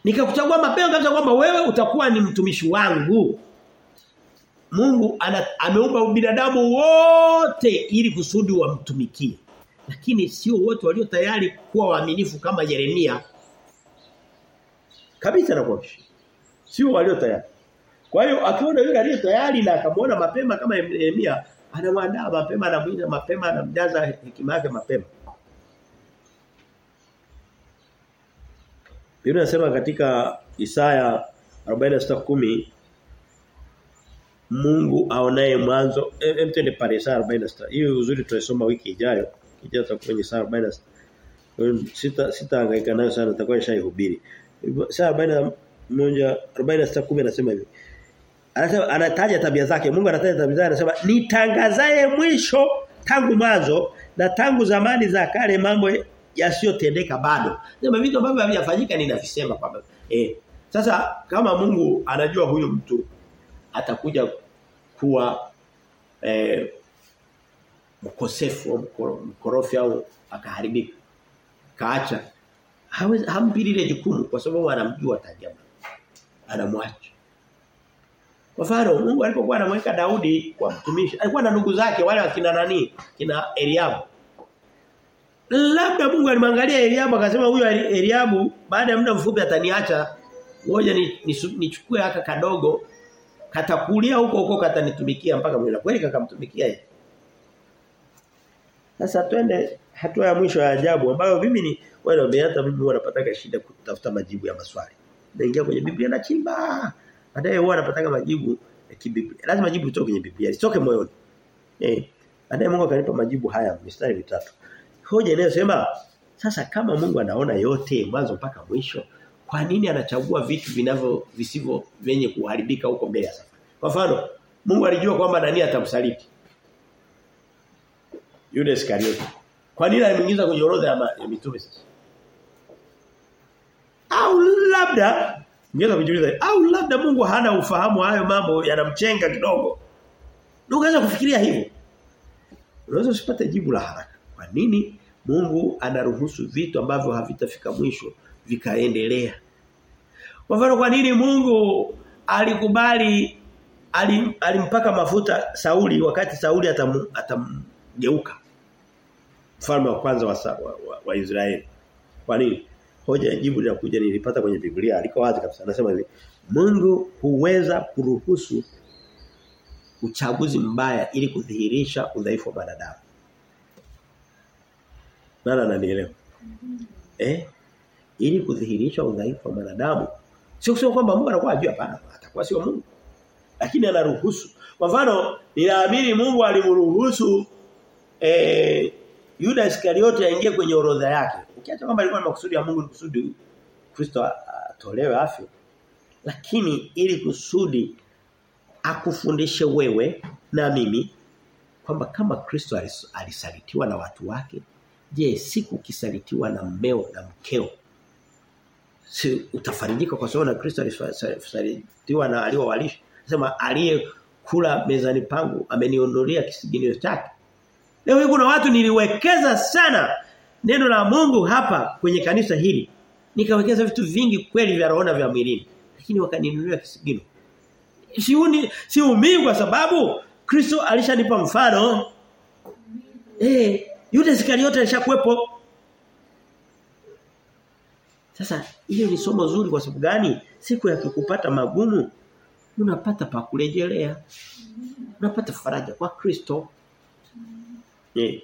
A: Nikakuchagua mapema kabisa kwamba wewe utakuwa ni mtumishi wangu. Mungu ana, ameumba binadamu wote ili kusudi wamtumikie. Lakini sio wote walio tayari kuwa waaminifu kama Yeremia. Kabisa na kwa Sio walio tayari. Kwa hiyo akiona yule aliye tayari na akamwona mapema kama Yeremia, anamwandaa mapema anamuita mapema anamjaza hekima yake mapema. Biblia inasema katika Isaya 46:10 Mungu aonaye mwanzo hem twende pale Isaya 46. Hiyo uzuri tutasoma wiki ijayo. Ijayo kwenye Isaya 46. Sita sitahangaika nayo sana nitakuwa nishaihubiri. Isaya 41 46:10 anasema hivi. Anasema anataja tabia zake. Mungu anataja tabia zake anasema nitangazaye mwisho tangu mwanzo na tangu zamani za kale mambo yasiyotendeka bado. Sema vitu ambavyo havijafanyika ninavisema kwamba eh sasa kama Mungu anajua huyu mtu atakuja kuwa eh mkosefu au mkorofi au akaharibika. Kaacha. Hampili ile jukumu kwa sababu anamjua tabia. Anamwacha. Kwa mfano Mungu alipokuwa anamweka Daudi kwa mtumishi, alikuwa na ndugu zake wale wakina nani? Kina Eliabu. Labda Mungu alimwangalia Eliabu akasema huyo Eliabu baada ya muda mfupi ataniacha. Ngoja nichukue ni, ni haka kadogo katakulia huko huko katanitumikia mpaka mwisho. Kweli kakamtumikia yeye. Sasa twende hatua ya mwisho ya ajabu ambayo mimi ni wewe hata mimi huwa napata shida kutafuta majibu ya maswali. Naingia kwenye Biblia na chimba. Baadaye huwa anapataka majibu ya kibiblia. Lazima jibu litoke kwenye Biblia, litoke moyoni. Eh. Baadaye Mungu akanipa majibu haya mistari mitatu. Hoja inayosema sasa kama Mungu anaona yote mwanzo mpaka mwisho, kwa nini anachagua vitu vinavyo visivyo venye kuharibika huko mbele sasa? Kwa mfano, Mungu alijua kwamba nani atamsaliti. Yuda Iskariote. Kwa nini alimuingiza kwenye orodha ya mitume sasa? Au labda Ngeza kujiuliza au labda Mungu hana ufahamu hayo mambo yanamchenga kidogo. Unaweza kufikiria hivyo. Unaweza usipate jibu la haraka. Kwa nini Mungu anaruhusu vitu ambavyo havitafika mwisho vikaendelea? Kwa mfano kwa nini Mungu alikubali alim, alimpaka mafuta Sauli wakati Sauli atamgeuka atam, mfalme wa kwanza wa, wa, wa, wa Israeli. Kwa nini? Hoja jibu linakuja nilipata kwenye Biblia aliko wazi kabisa. Anasema hivi, Mungu huweza kuruhusu uchaguzi mbaya ili kudhihirisha udhaifu wa wanadamu. Nani ananielewa? Eh? Ili kudhihirisha udhaifu wa wanadamu. Sio kusema kwamba Mungu anakuwa ajua hapana, atakuwa sio Mungu. Lakini anaruhusu. Kwa mfano, ninaamini Mungu alimruhusu eh Yuda Iskariote aingie kwenye orodha yake. Ukiacha kwamba ilikuwa ni makusudi ya Mungu ni kusudi Kristo atolewe afya. Lakini ili kusudi akufundishe wewe na mimi kwamba kama Kristo alisalitiwa na watu wake, je, siku kisalitiwa na mmeo na mkeo si utafarijika kwa sababu na Kristo alisalitiwa na aliowalisha. Sema aliyekula mezani pangu ameniondolea kisigino chake. Leo hii kuna watu niliwekeza sana neno la Mungu hapa kwenye kanisa hili. Nikawekeza vitu vingi kweli vya roho na vya mwilini. Lakini wakaninunulia kisigino. Siuni siumii kwa sababu Kristo alishanipa mfano. Eh, yule Iskariote alishakuepo. Sasa hiyo ni somo zuri kwa sababu gani? Siku ya kukupata magumu unapata pa kurejelea. Unapata faraja kwa Kristo. Yeah.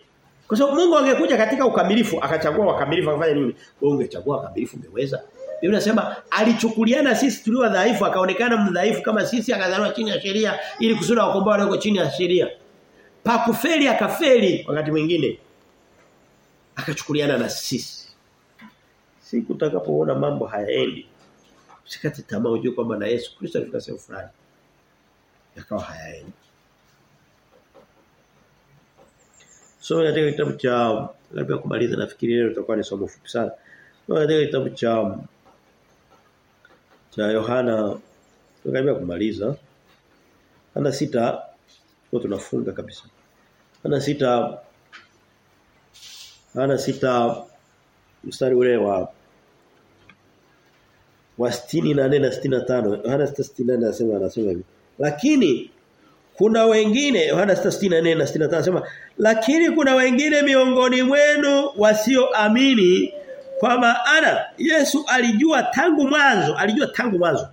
A: Kwa sababu Mungu angekuja katika ukamilifu akachagua wakamilifu akafanya nini? Wewe ungechagua wakamilifu ungeweza. Biblia inasema alichukuliana sisi tulio dhaifu akaonekana mdhaifu kama sisi akazaliwa chini ya sheria ili kusudi wakomboa wale chini ya sheria. Pa kufeli akafeli wakati mwingine. Akachukuliana na sisi. Siku utakapoona mambo hayaendi usikate tamaa ujue kwamba na Yesu Kristo alifika sehemu fulani. Yakawa hayaendi. So katika kitabu cha labda kumaliza nafikiri leo tutakuwa ni somo fupi sana. So katika kitabu cha cha Yohana Tunakaribia kumaliza. Ana sita kwa tunafunga kabisa. Ana sita ana sita mstari ule wa wa 64 na 65. Yohana 6:64 anasema anasema hivi. Lakini kuna wengine Yohana 6:64 na 65 anasema lakini kuna wengine miongoni mwenu wasioamini kwa maana Yesu alijua tangu mwanzo, alijua tangu mwanzo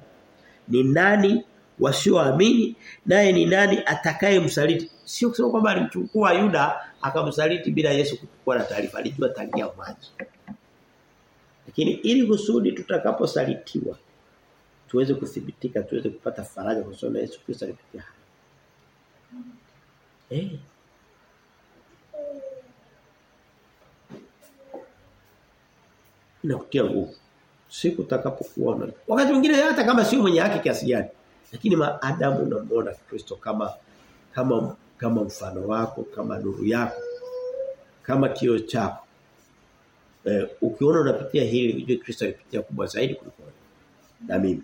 A: ni nani wasioamini naye ni nani atakayemsaliti. Sio kusema kwamba alimchukua Yuda akamsaliti bila Yesu kuchukua na taarifa, alijua tangia mwanzo. Lakini ili kusudi tutakaposalitiwa tuweze kuthibitika, tuweze kupata faraja kwa sababu Yesu Kristo alipitia haya. Eh. Inakutia nguvu. Siku utakapokuona. Wakati mwingine hata kama sio mwenye haki kiasi gani. Lakini maadamu unamuona Kristo kama kama kama mfano wako, kama nuru yako, kama kio chako. Eh, ukiona unapitia hili ujue Kristo alipitia kubwa zaidi kuliko na mimi.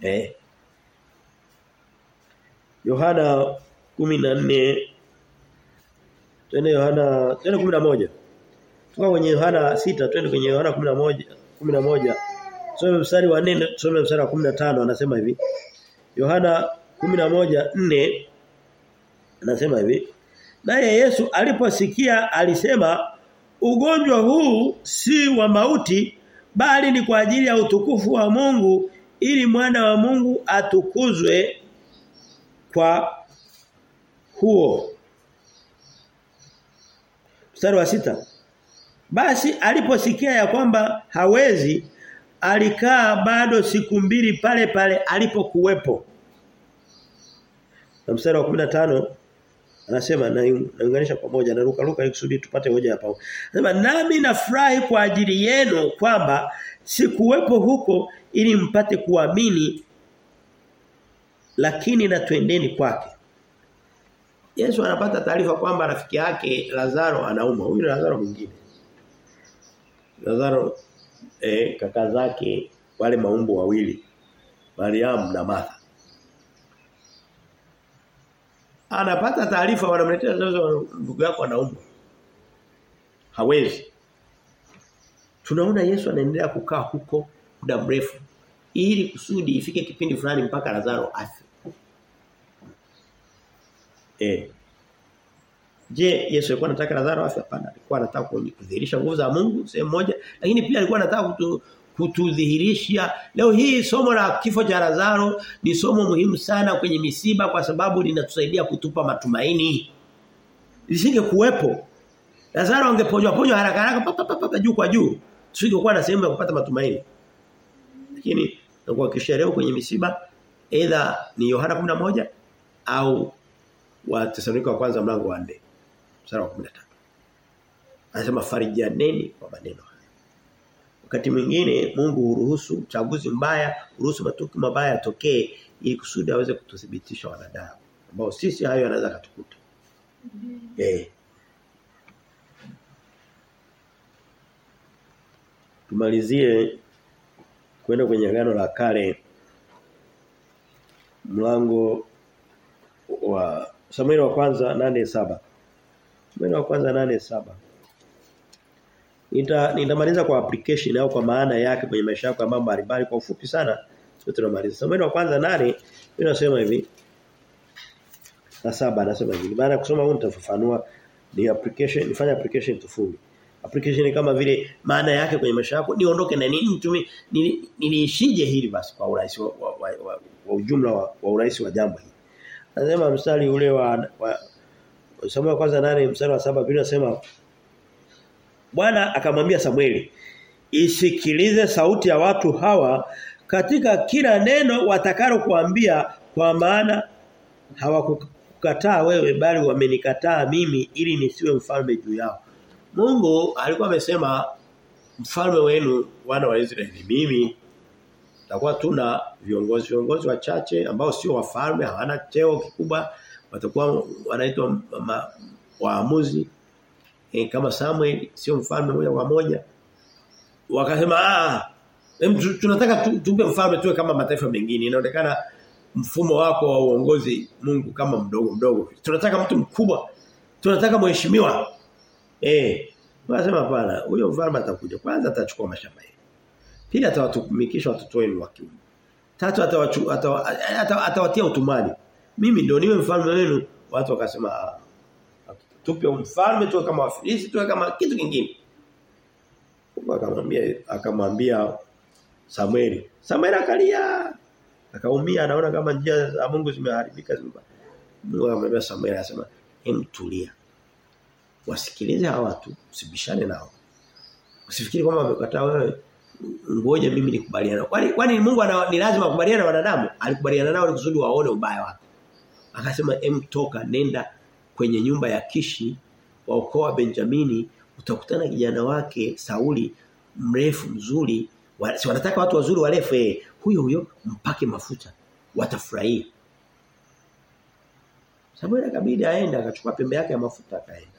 A: Eh. Yohana 14 Twende Yohana twende 11. Toka kwenye Yohana 6 twende kwenye Yohana 11 11. Tusome mstari wa 4 tusome mstari wa 15 anasema hivi. Yohana 11:4 anasema hivi. Naye Yesu aliposikia alisema ugonjwa huu si wa mauti bali ni kwa ajili ya utukufu wa Mungu ili mwana wa Mungu atukuzwe kwa huo. Mstari wa sita Basi aliposikia ya kwamba hawezi alikaa bado siku mbili pale pale alipokuwepo. Na mstari wa 15 anasema naunganisha pamoja na ruka ruka ikusudi kusudi tupate hoja hapa. Anasema nami nafurahi kwa ajili yenu kwamba sikuwepo huko ili mpate kuamini lakini na twendeni kwake. Yesu anapata taarifa kwamba rafiki yake Lazaro anauma. Huyu Lazaro mwingine. Lazaro eh, kaka zake wale maumbo wawili Mariamu na Martha. Anapata taarifa wanamletea Lazaro ndugu yako anauma. Hawezi. Tunaona Yesu anaendelea kukaa huko muda mrefu ili kusudi ifike kipindi fulani mpaka Lazaro afe. Eh. Je, Yesu alikuwa anataka Lazaro afe hapana. Alikuwa anataka kudhihirisha nguvu za Mungu sehemu moja, lakini pia alikuwa anataka kutu, kutudhihirisha. Leo hii somo la kifo cha Lazaro ni somo muhimu sana kwenye misiba kwa sababu linatusaidia kutupa matumaini. Lisinge kuwepo Lazaro angeponywa ponywa haraka haraka papa juu kwa juu. Tusingekuwa na sehemu ya kupata matumaini. Lakini nakuhakikishia leo kwenye misiba either ni Yohana 11 au wa Tesalonika wa kwanza mlango wa 4 mstari wa 13. Anasema farijaneni kwa maneno haya. Wakati mwingine Mungu huruhusu uchaguzi mbaya, huruhusu matukio mabaya yatokee ili kusudi aweze kututhibitisha wanadamu. Ambao sisi hayo anaweza katukuta. Eh. Tumalizie kwenda kwenye agano la kale mlango wa Samueli wa kwanza nane saba Samueli wa kwanza nane saba Nita nitamaliza kwa application au kwa maana yake kwenye maisha yako mambo mbalimbali kwa ufupi sana. Sio tunamaliza. Samueli wa kwanza nane inasema hivi. Na saba anasema hivi. Baada ya kusoma huu nitafafanua ni application nifanye application tufunge. Application kama vile maana yake kwenye maisha yako niondoke na nini mtume niliishije hili basi kwa urahisi wa, wa, wa, wa, wa ujumla wa, wa urahisi wa jambo hili. Anasema mstari ule wa, wa Samuel kwanza nane mstari wa saba Biblia inasema Bwana akamwambia Samueli isikilize sauti ya watu hawa katika kila neno watakalo kuambia kwa maana hawakukataa wewe bali wamenikataa mimi ili nisiwe mfalme juu yao. Mungu alikuwa amesema mfalme wenu wana wa Israeli mimi takuwa tuna viongozi viongozi wachache ambao sio wafalme hawana cheo kikubwa watakuwa wanaitwa waamuzi e, kama Samuel sio mfalme moja kwa moja wakasema ah Em, tunataka tu- tupe mfalme tuwe kama mataifa mengine. Inaonekana mfumo wako wa uongozi Mungu kama mdogo mdogo. Tunataka mtu mkubwa. Tunataka mheshimiwa. Eh. Wanasema hapana, huyo mfalme atakuja. Kwanza atachukua mashamba yenu. Pili atawatumikisha watoto wenu wa kiume. Tatu atawachu- atawa- ata- atawatia utumani. Mimi ndio niwe mfalme wenu. Watu wakasema "Ah, tupe mfalme tuwe kama Wafilisti tuwe kama kitu kingine. Akamwambia akamwambia Samueli. Samueli akalia. Akaumia anaona kama njia za Mungu zimeharibika zimeba. Mungu amemwambia Samueli asema, "Hem tulia. Wasikilize hawa watu, usibishane nao. Usifikiri kwamba wamekataa wewe ngoja mimi nikubaliana. Kwani kwani Mungu ana, ni lazima akubaliane na wanadamu? Alikubaliana nao ili waone ubaya wake. Akasema, "Em toka nenda kwenye nyumba ya Kishi wa ukoo wa Benjamini utakutana kijana wake Sauli mrefu mzuri si wanataka watu wazuri warefu eh huyo huyo mpake mafuta watafurahia Samuel akabidi aende akachukua pembe yake ya mafuta akaenda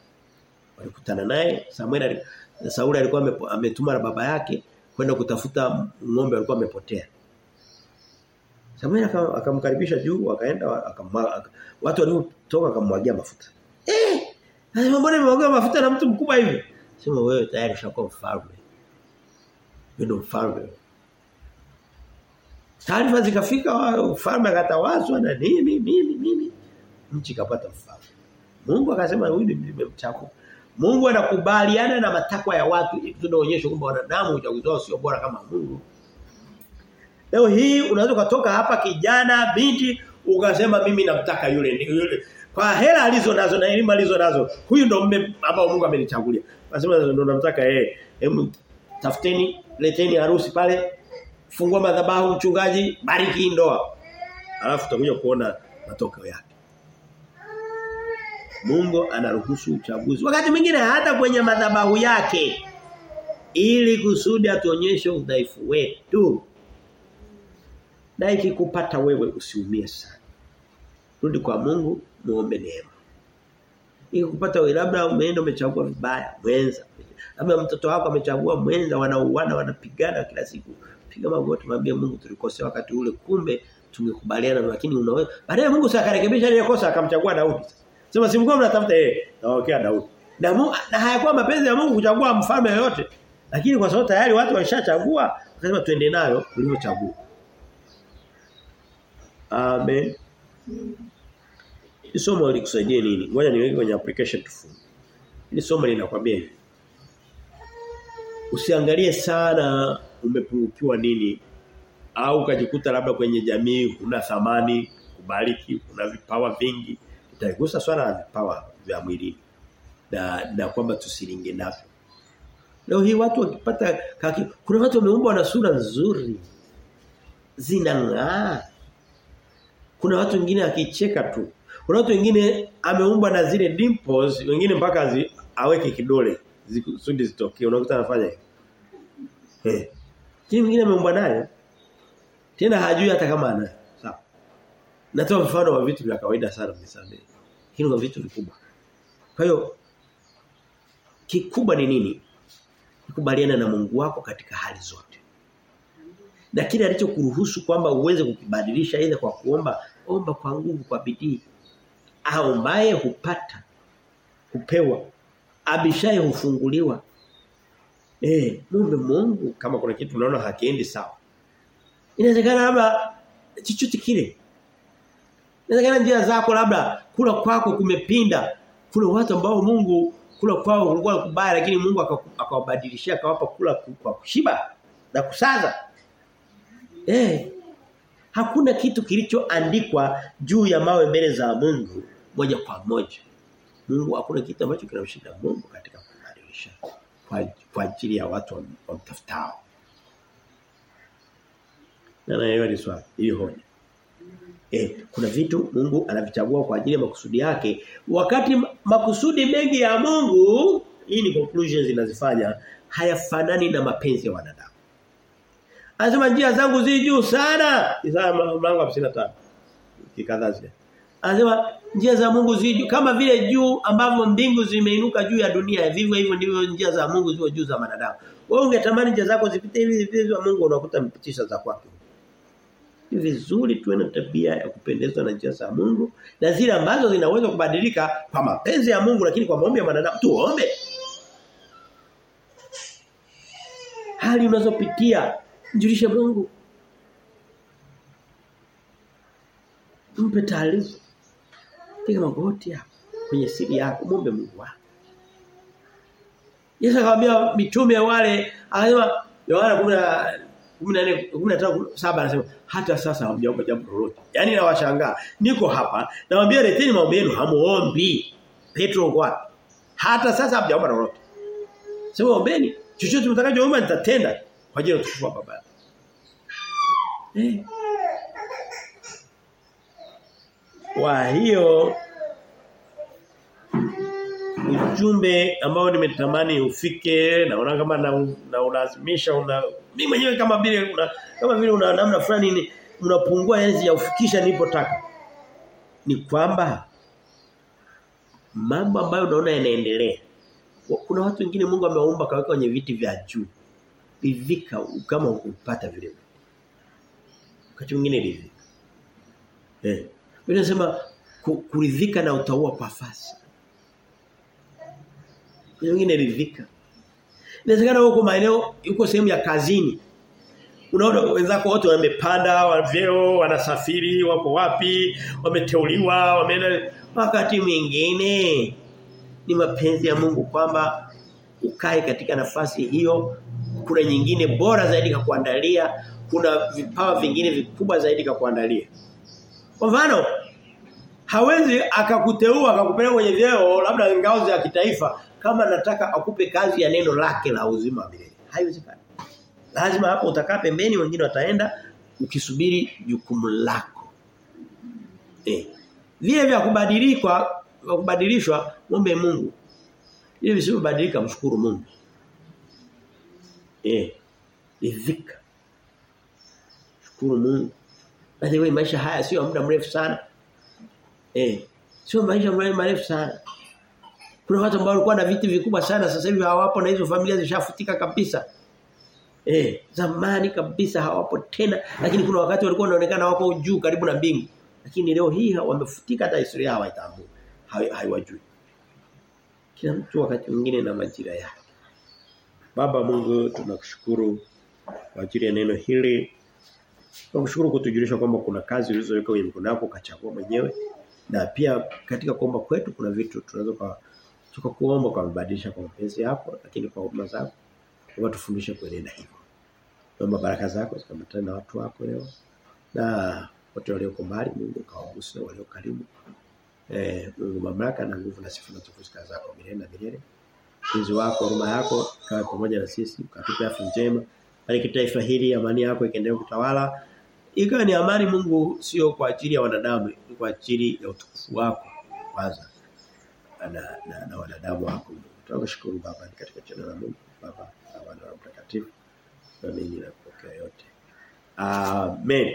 A: walikutana naye. Samuel Sauli alikuwa ametuma na baba yake kwenda kutafuta ng'ombe alikuwa amepotea. Samuel akamkaribisha juu wakaenda wa- akamwa- aka- watu waliotoka akamwagia mafuta. Eh! Anasema mbona nimemwagia mafuta na mtu mkubwa hivi? Sema wewe tayari ushakuwa mfalme. Wewe ndio mfalme. Taarifa zikafika ufalme akatawazwa na nini nini nini. Nchi kapata mfalme. Mungu akasema huyu ni nimemchagua Mungu anakubaliana na matakwa ya watu ili tunaonyesha kwamba wanadamu uchaguzi sio bora kama Mungu Leo hii unaweza kutoka hapa kijana binti ukasema mimi namtaka yule yule kwa hela alizo nazo na elimu alizo nazo huyu ndo mume ambao Mungu amenichagulia. Anasema ndo namtaka yeye. Hebu tafuteni leteni harusi pale fungua madhabahu mchungaji bariki ndoa. Alafu tutakuja kuona matokeo yake. Mungu anaruhusu uchaguzi. Wakati mwingine hata kwenye madhabahu yake ili kusudi atuonyeshe udhaifu wetu. Na ikikupata wewe usiumie sana. Rudi kwa Mungu muombe neema. Ikikupata wewe labda umeenda umechagua vibaya, mwenza. Labda mtoto wako amechagua mwenza wanauana wanapigana kila siku. Piga magoti mwambie Mungu tulikosea wakati ule kumbe tumekubaliana lakini unaweza. Baadaye Mungu sasa akarekebisha ile kosa akamchagua Daudi. Sema si mko mnatafuta yeye, nawakea Daudi. Na, Mungu, na hayakuwa mapenzi ya Mungu kuchagua mfalme yoyote. Lakini kwa sababu tayari watu walishachagua, akasema twende nayo ulivyochagua. Amen. Ni somo likusaidie nini? Ngoja niweke kwenye application tufunge. Hili somo linakwambia hivi. Usiangalie sana umepungukiwa nini au ukajikuta labda kwenye jamii una thamani, kubariki, una vipawa vingi. Itaigusa swala la vipawa vya mwilini. Na na kwamba tusilinge navyo. Leo hii watu wakipata kaki, kuna watu wameumbwa na sura nzuri. Zinang'aa. Kuna watu wengine akicheka tu. Kuna watu wengine ameumbwa na zile dimples, wengine mpaka zi, aweke kidole zikusudi zitokee. Unakuta anafanya hivyo. Eh. Mwingine ameumbwa nayo. Tena hajui hata kama ana. Natoa mfano wa vitu vya kawaida sana mnisamehe. Hilo ni vitu vikubwa. Kwa hiyo kikubwa ni nini? Kukubaliana na Mungu wako katika hali zote. Na kile alichokuruhusu kwamba uweze kukibadilisha ile kwa kuomba, omba kwa nguvu kwa bidii. Aombaye hupata, kupewa Abishaye hufunguliwa. Eh, muombe Mungu kama kuna kitu unaona hakiendi sawa. Inawezekana labda chochote kile. Inawezekana njia zako labda kula kwako kumepinda. Kuna watu ambao Mungu kula kwao kulikuwa kubaya lakini Mungu akawabadilishia akawapa kula kwa kushiba na kusaza. Eh. Hakuna kitu kilichoandikwa juu ya mawe mbele za Mungu moja kwa moja. Mungu hakuna kitu ambacho kinamshinda Mungu katika kubadilisha kwa, kwa ajili ya watu wamtafutao. Na na hiyo ni swali, hiyo hoja. Eh, kuna vitu Mungu anavichagua kwa ajili ya makusudi yake. Wakati makusudi mengi ya Mungu, hii ni conclusions zinazifanya hayafanani na mapenzi ya wanadamu. Anasema njia zangu zi juu sana. Isaya mlango wa 55. Kikadhaa. Anasema njia za Mungu zi juu kama vile juu ambavyo mbingu zimeinuka juu ya dunia, vivyo hivyo ndivyo njia za Mungu ziko juu za wanadamu. Wewe ungetamani njia zako zipite hivi hivi za Mungu unakuta mpitisha za kwake. Ni vizuri tuwe na tabia ya kupendezwa na njia za Mungu na zile ambazo zinaweza kubadilika kwa mapenzi ya Mungu lakini kwa maombi ya wanadamu tuombe. Hali unazopitia mjulishe Mungu. Mpe taarifa. Piga magoti hapo kwenye siri yako muombe Mungu wako. Yesu akamwambia mitume wale akasema Yohana 10 14 15 anasema hata sasa hamjaomba jambo lolote. Yaani nawashangaa. Niko hapa nawaambia leteni maombi yenu hamuombi. Petro kwa hata sasa hamjaomba lolote. Sema ombeni. Chochote mtakachoomba nitatenda kwa ajili ya utukufu wa Baba. Eh. Kwa hiyo ujumbe ambao nimetamani ufike naona kama na, na ulazimisha una mimi mwenyewe kama vile una kama vile una namna fulani unapungua enzi ya ufikisha nilipotaka. Ni kwamba mambo ambayo unaona yanaendelea kuna watu wengine Mungu ameumba kaweka kwenye viti vya juu. Ridhika kama ukupata vile. Wakati mwingine ridhika eh Biblia kuridhika na utaua kwa fasi wengine ridhika. Inawezekana huko maeneo yuko sehemu ya kazini. Unaona wenzako wote wamepanda, wa vyeo, wanasafiri, wako wapi, wameteuliwa, wameenda wakati mwingine ni mapenzi ya Mungu kwamba ukae katika nafasi hiyo kuna nyingine bora zaidi kwa kuandalia, kuna vipawa vingine vikubwa zaidi kwa kuandalia. Kwa mfano hawezi akakuteua akakupeleka kwenye vyeo labda ngao ya kitaifa kama nataka akupe kazi ya neno lake la uzima milele. Haiwezekani. Lazima hapo utakaa pembeni wengine wataenda ukisubiri jukumu lako. Eh. Vile vya kubadilika kubadilishwa muombe Mungu. Ile visivyobadilika mshukuru Mungu. Eh. Ridhika. Shukuru Mungu. Basi maisha haya sio muda mrefu sana. Eh. Sio maisha marefu sana. Kuna watu ambao walikuwa na viti vikubwa sana sasa hivi hawapo na hizo familia zishafutika kabisa. Eh, zamani kabisa hawapo tena lakini kuna wakati walikuwa wanaonekana wako juu karibu na mbingu. Lakini leo hii wamefutika hata historia hawaitambui. Haiwajui. Kila mtu wakati mwingine na majira yake. Baba Mungu tunakushukuru kwa ajili ya neno hili. Tunakushukuru kutujulisha kwamba kuna kazi ulizoweka kwenye mkono wako ukachagua mwenyewe na pia katika kuomba kwetu kuna vitu tunaweza tukakuomba kwa kubadilisha kwa mapenzi yako lakini kwa huduma zako kwa tufundishe kuenenda hivyo. Naomba baraka zako zikambatane na watu wako leo. Na wote walioko mbali Mungu kawaguse walio karibu. Eh Mungu mamlaka na nguvu na sifa na tukufu zako milele na milele. Ulinzi wako huruma yako kawe pamoja na sisi ukatupe afya njema. Bariki taifa hili amani yako ikaendelee kutawala. Ikawa ni amani Mungu sio kwa ajili ya wanadamu, ni kwa ajili ya utukufu wako kwanza. Na na, na wanadamu wako. Tunakushukuru Baba katika jina la Mungu Baba na Wana na Mtakatifu. Na mimi nakupokea yote. Amen.